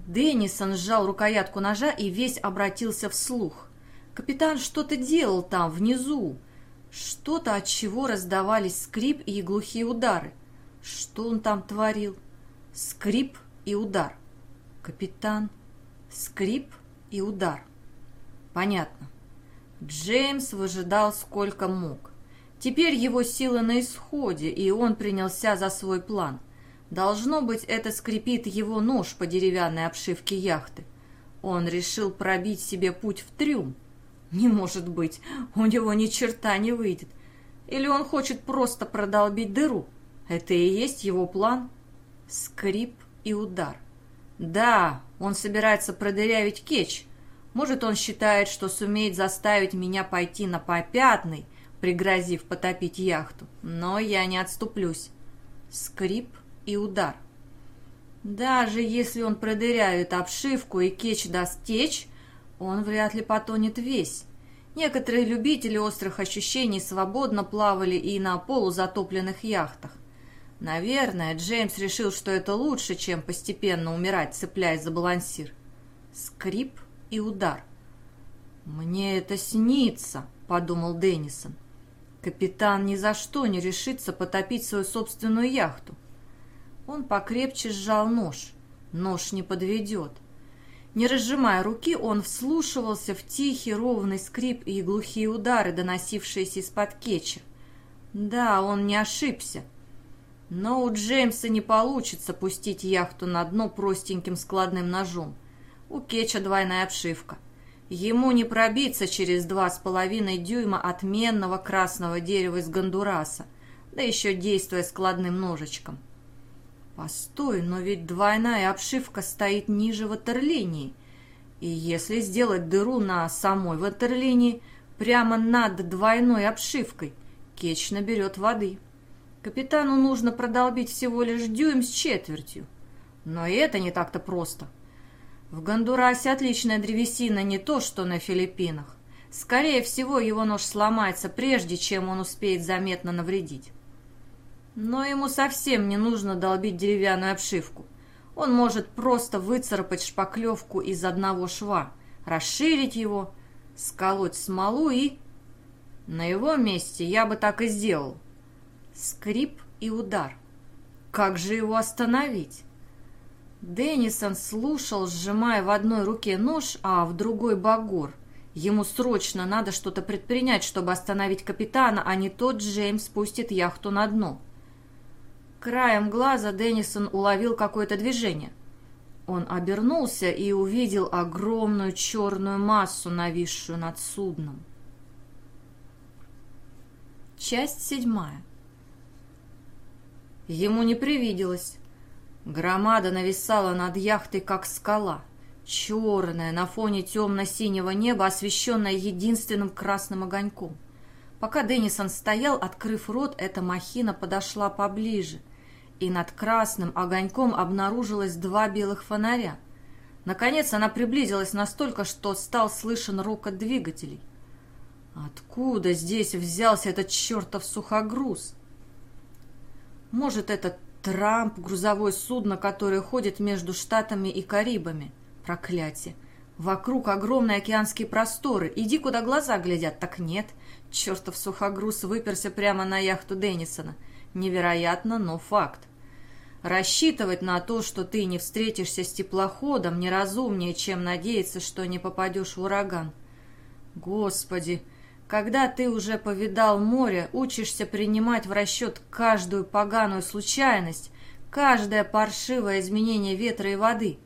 Деннисон сжал рукоятку ножа и весь обратился вслух. Капитан что-то делал там, внизу. Что-то, от чего раздавались скрип и глухие удары. Что он там творил? Скрип и удар. Капитан, скрип и удар. Понятно. Джеймс выжидал сколько мог. Теперь его силы на исходе, и он принялся за свой план. Должно быть, это скрипит его нож по деревянной обшивке яхты. Он решил пробить себе путь в трюм. Не может быть, у него ни черта не выйдет. Или он хочет просто продолбить дыру. Это и есть его план. Скрип и удар. Да, он собирается продырявить кетч. Может, он считает, что сумеет заставить меня пойти на попятный, пригрозив потопить яхту. Но я не отступлюсь. Скрип и удар. Даже если он продырявит обшивку и кетч даст течь, он вряд ли потонет весь. Некоторые любители острых ощущений свободно плавали и на полузатопленных яхтах. Наверное, Джеймс решил, что это лучше, чем постепенно умирать, цепляясь за балансир. Скрип и удар. «Мне это снится», — подумал Деннисон. Капитан ни за что не решится потопить свою собственную яхту. Он покрепче сжал нож. Нож не подведет. Не разжимая руки, он вслушивался в тихий ровный скрип и глухие удары, доносившиеся из-под кетча. Да, он не ошибся. Но у Джеймса не получится пустить яхту на дно простеньким складным ножом. У кетча двойная обшивка. Ему не пробиться через два с половиной дюйма отменного красного дерева из Гондураса, да еще действуя складным ножичком. Постой, но ведь двойная обшивка стоит ниже ватерлинии. И если сделать дыру на самой ватерлинии, прямо над двойной обшивкой, кетч наберет воды. Капитану нужно продолбить всего лишь дюйм с четвертью. Но и это не так-то просто. В Гондурасе отличная древесина не то, что на Филиппинах. Скорее всего, его нож сломается, прежде чем он успеет заметно навредить. Но ему совсем не нужно долбить деревянную обшивку. Он может просто выцарапать шпаклевку из одного шва, расширить его, сколоть смолу и... На его месте я бы так и сделал. Скрип и удар. Как же его остановить? Деннисон слушал, сжимая в одной руке нож, а в другой багор. Ему срочно надо что-то предпринять, чтобы остановить капитана, а не тот Джеймс спустит яхту на дно. Краем глаза Деннисон уловил какое-то движение. Он обернулся и увидел огромную черную массу, нависшую над судном. Часть седьмая. Ему не привиделось. Громада нависала над яхтой, как скала. Черная, на фоне темно-синего неба, освещенная единственным красным огоньком. Пока Деннисон стоял, открыв рот, эта махина подошла поближе — и над красным огоньком обнаружилось два белых фонаря. Наконец она приблизилась настолько, что стал слышен рокот двигателей. Откуда здесь взялся этот чертов сухогруз? Может, это Трамп, грузовое судно, которое ходит между Штатами и Карибами? Проклятие! Вокруг огромные океанские просторы. Иди, куда глаза глядят. Так нет. Чертов сухогруз выперся прямо на яхту Деннисона. Невероятно, но факт. Рассчитывать на то, что ты не встретишься с теплоходом, неразумнее, чем надеяться, что не попадешь в ураган. Господи, когда ты уже повидал море, учишься принимать в расчет каждую поганую случайность, каждое паршивое изменение ветра и воды.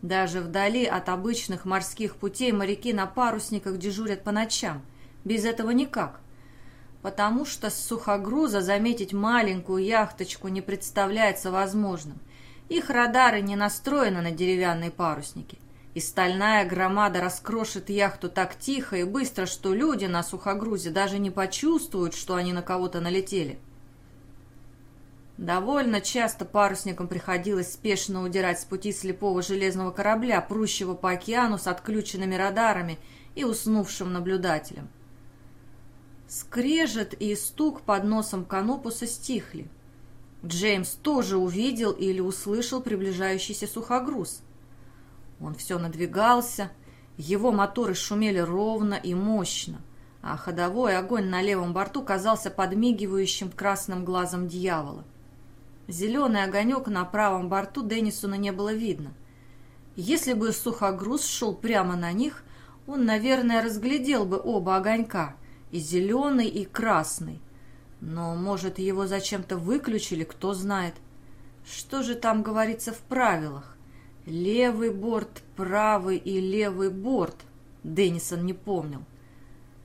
Даже вдали от обычных морских путей моряки на парусниках дежурят по ночам. Без этого никак потому что с сухогруза заметить маленькую яхточку не представляется возможным. Их радары не настроены на деревянные парусники, и стальная громада раскрошит яхту так тихо и быстро, что люди на сухогрузе даже не почувствуют, что они на кого-то налетели. Довольно часто парусникам приходилось спешно удирать с пути слепого железного корабля, прущего по океану с отключенными радарами и уснувшим наблюдателем. Скрежет и стук под носом канопуса стихли. Джеймс тоже увидел или услышал приближающийся сухогруз. Он все надвигался, его моторы шумели ровно и мощно, а ходовой огонь на левом борту казался подмигивающим красным глазом дьявола. Зеленый огонек на правом борту Деннисона не было видно. Если бы сухогруз шел прямо на них, он, наверное, разглядел бы оба огонька, и зеленый, и красный. Но, может, его зачем-то выключили, кто знает. Что же там говорится в правилах? Левый борт, правый и левый борт. Деннисон не помнил.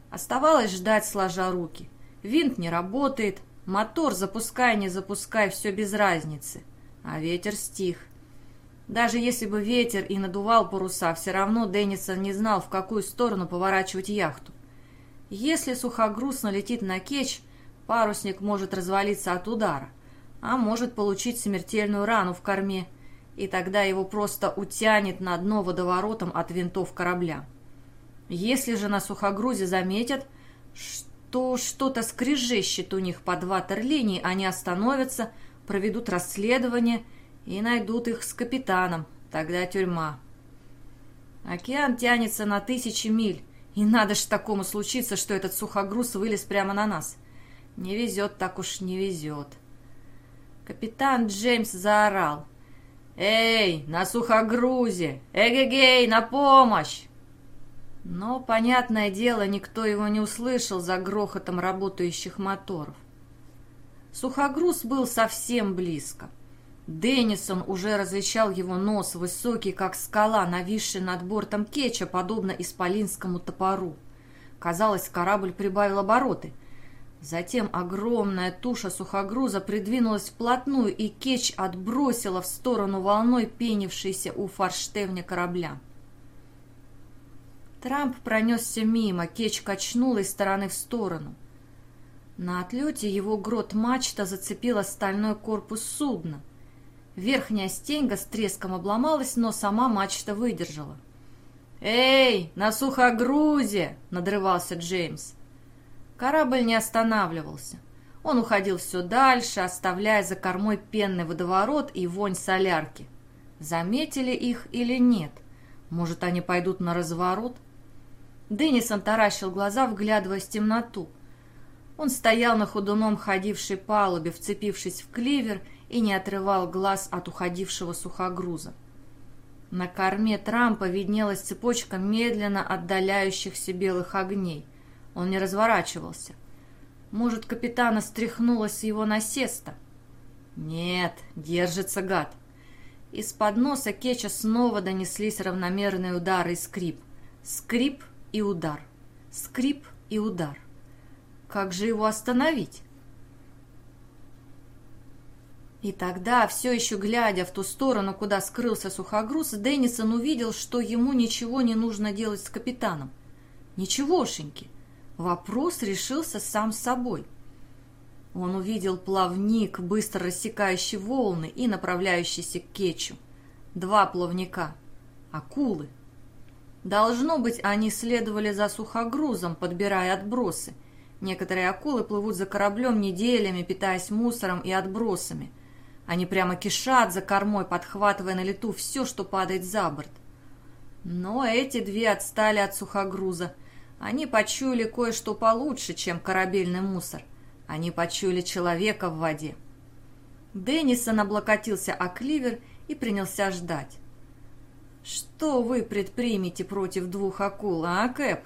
Оставалось ждать, сложа руки. Винт не работает, мотор запускай, не запускай, все без разницы. А ветер стих. Даже если бы ветер и надувал паруса, все равно Деннисон не знал, в какую сторону поворачивать яхту. Если сухогруз налетит на кетч, парусник может развалиться от удара, а может получить смертельную рану в корме, и тогда его просто утянет на дно водоворотом от винтов корабля. Если же на сухогрузе заметят, что что-то скрежещет у них под ватерлинией, они остановятся, проведут расследование и найдут их с капитаном, тогда тюрьма. Океан тянется на тысячи миль, И надо ж такому случиться, что этот сухогруз вылез прямо на нас. Не везет, так уж не везет. Капитан Джеймс заорал. «Эй, на сухогрузе! Эгегей, на помощь!» Но, понятное дело, никто его не услышал за грохотом работающих моторов. Сухогруз был совсем близко. Деннисон уже различал его нос, высокий, как скала, нависший над бортом кетча, подобно исполинскому топору. Казалось, корабль прибавил обороты. Затем огромная туша сухогруза придвинулась вплотную, и кетч отбросила в сторону волной пенившейся у форштевня корабля. Трамп пронесся мимо, кетч качнула из стороны в сторону. На отлете его грот-мачта зацепила стальной корпус судна — Верхняя стенга с треском обломалась, но сама мачта выдержала. «Эй, на сухогрузе!» — надрывался Джеймс. Корабль не останавливался. Он уходил все дальше, оставляя за кормой пенный водоворот и вонь солярки. Заметили их или нет? Может, они пойдут на разворот? Деннисон таращил глаза, вглядываясь в темноту. Он стоял на ходуном ходившей палубе, вцепившись в кливер, и не отрывал глаз от уходившего сухогруза. На корме Трампа виднелась цепочка медленно отдаляющихся белых огней. Он не разворачивался. Может, капитана стряхнуло с его насеста? Нет, держится гад. Из-под носа Кеча снова донеслись равномерные удары и скрип. Скрип и удар. Скрип и удар. Как же его остановить? И тогда, все еще глядя в ту сторону, куда скрылся сухогруз, Деннисон увидел, что ему ничего не нужно делать с капитаном. Ничегошеньки. Вопрос решился сам собой. Он увидел плавник, быстро рассекающий волны и направляющийся к кетчу. Два плавника. Акулы. Должно быть, они следовали за сухогрузом, подбирая отбросы. Некоторые акулы плывут за кораблем неделями, питаясь мусором и отбросами – они прямо кишат за кормой, подхватывая на лету все, что падает за борт. Но эти две отстали от сухогруза. Они почуяли кое-что получше, чем корабельный мусор. Они почуяли человека в воде. Деннисон облокотился о кливер и принялся ждать. «Что вы предпримете против двух акул, а, Кэп?»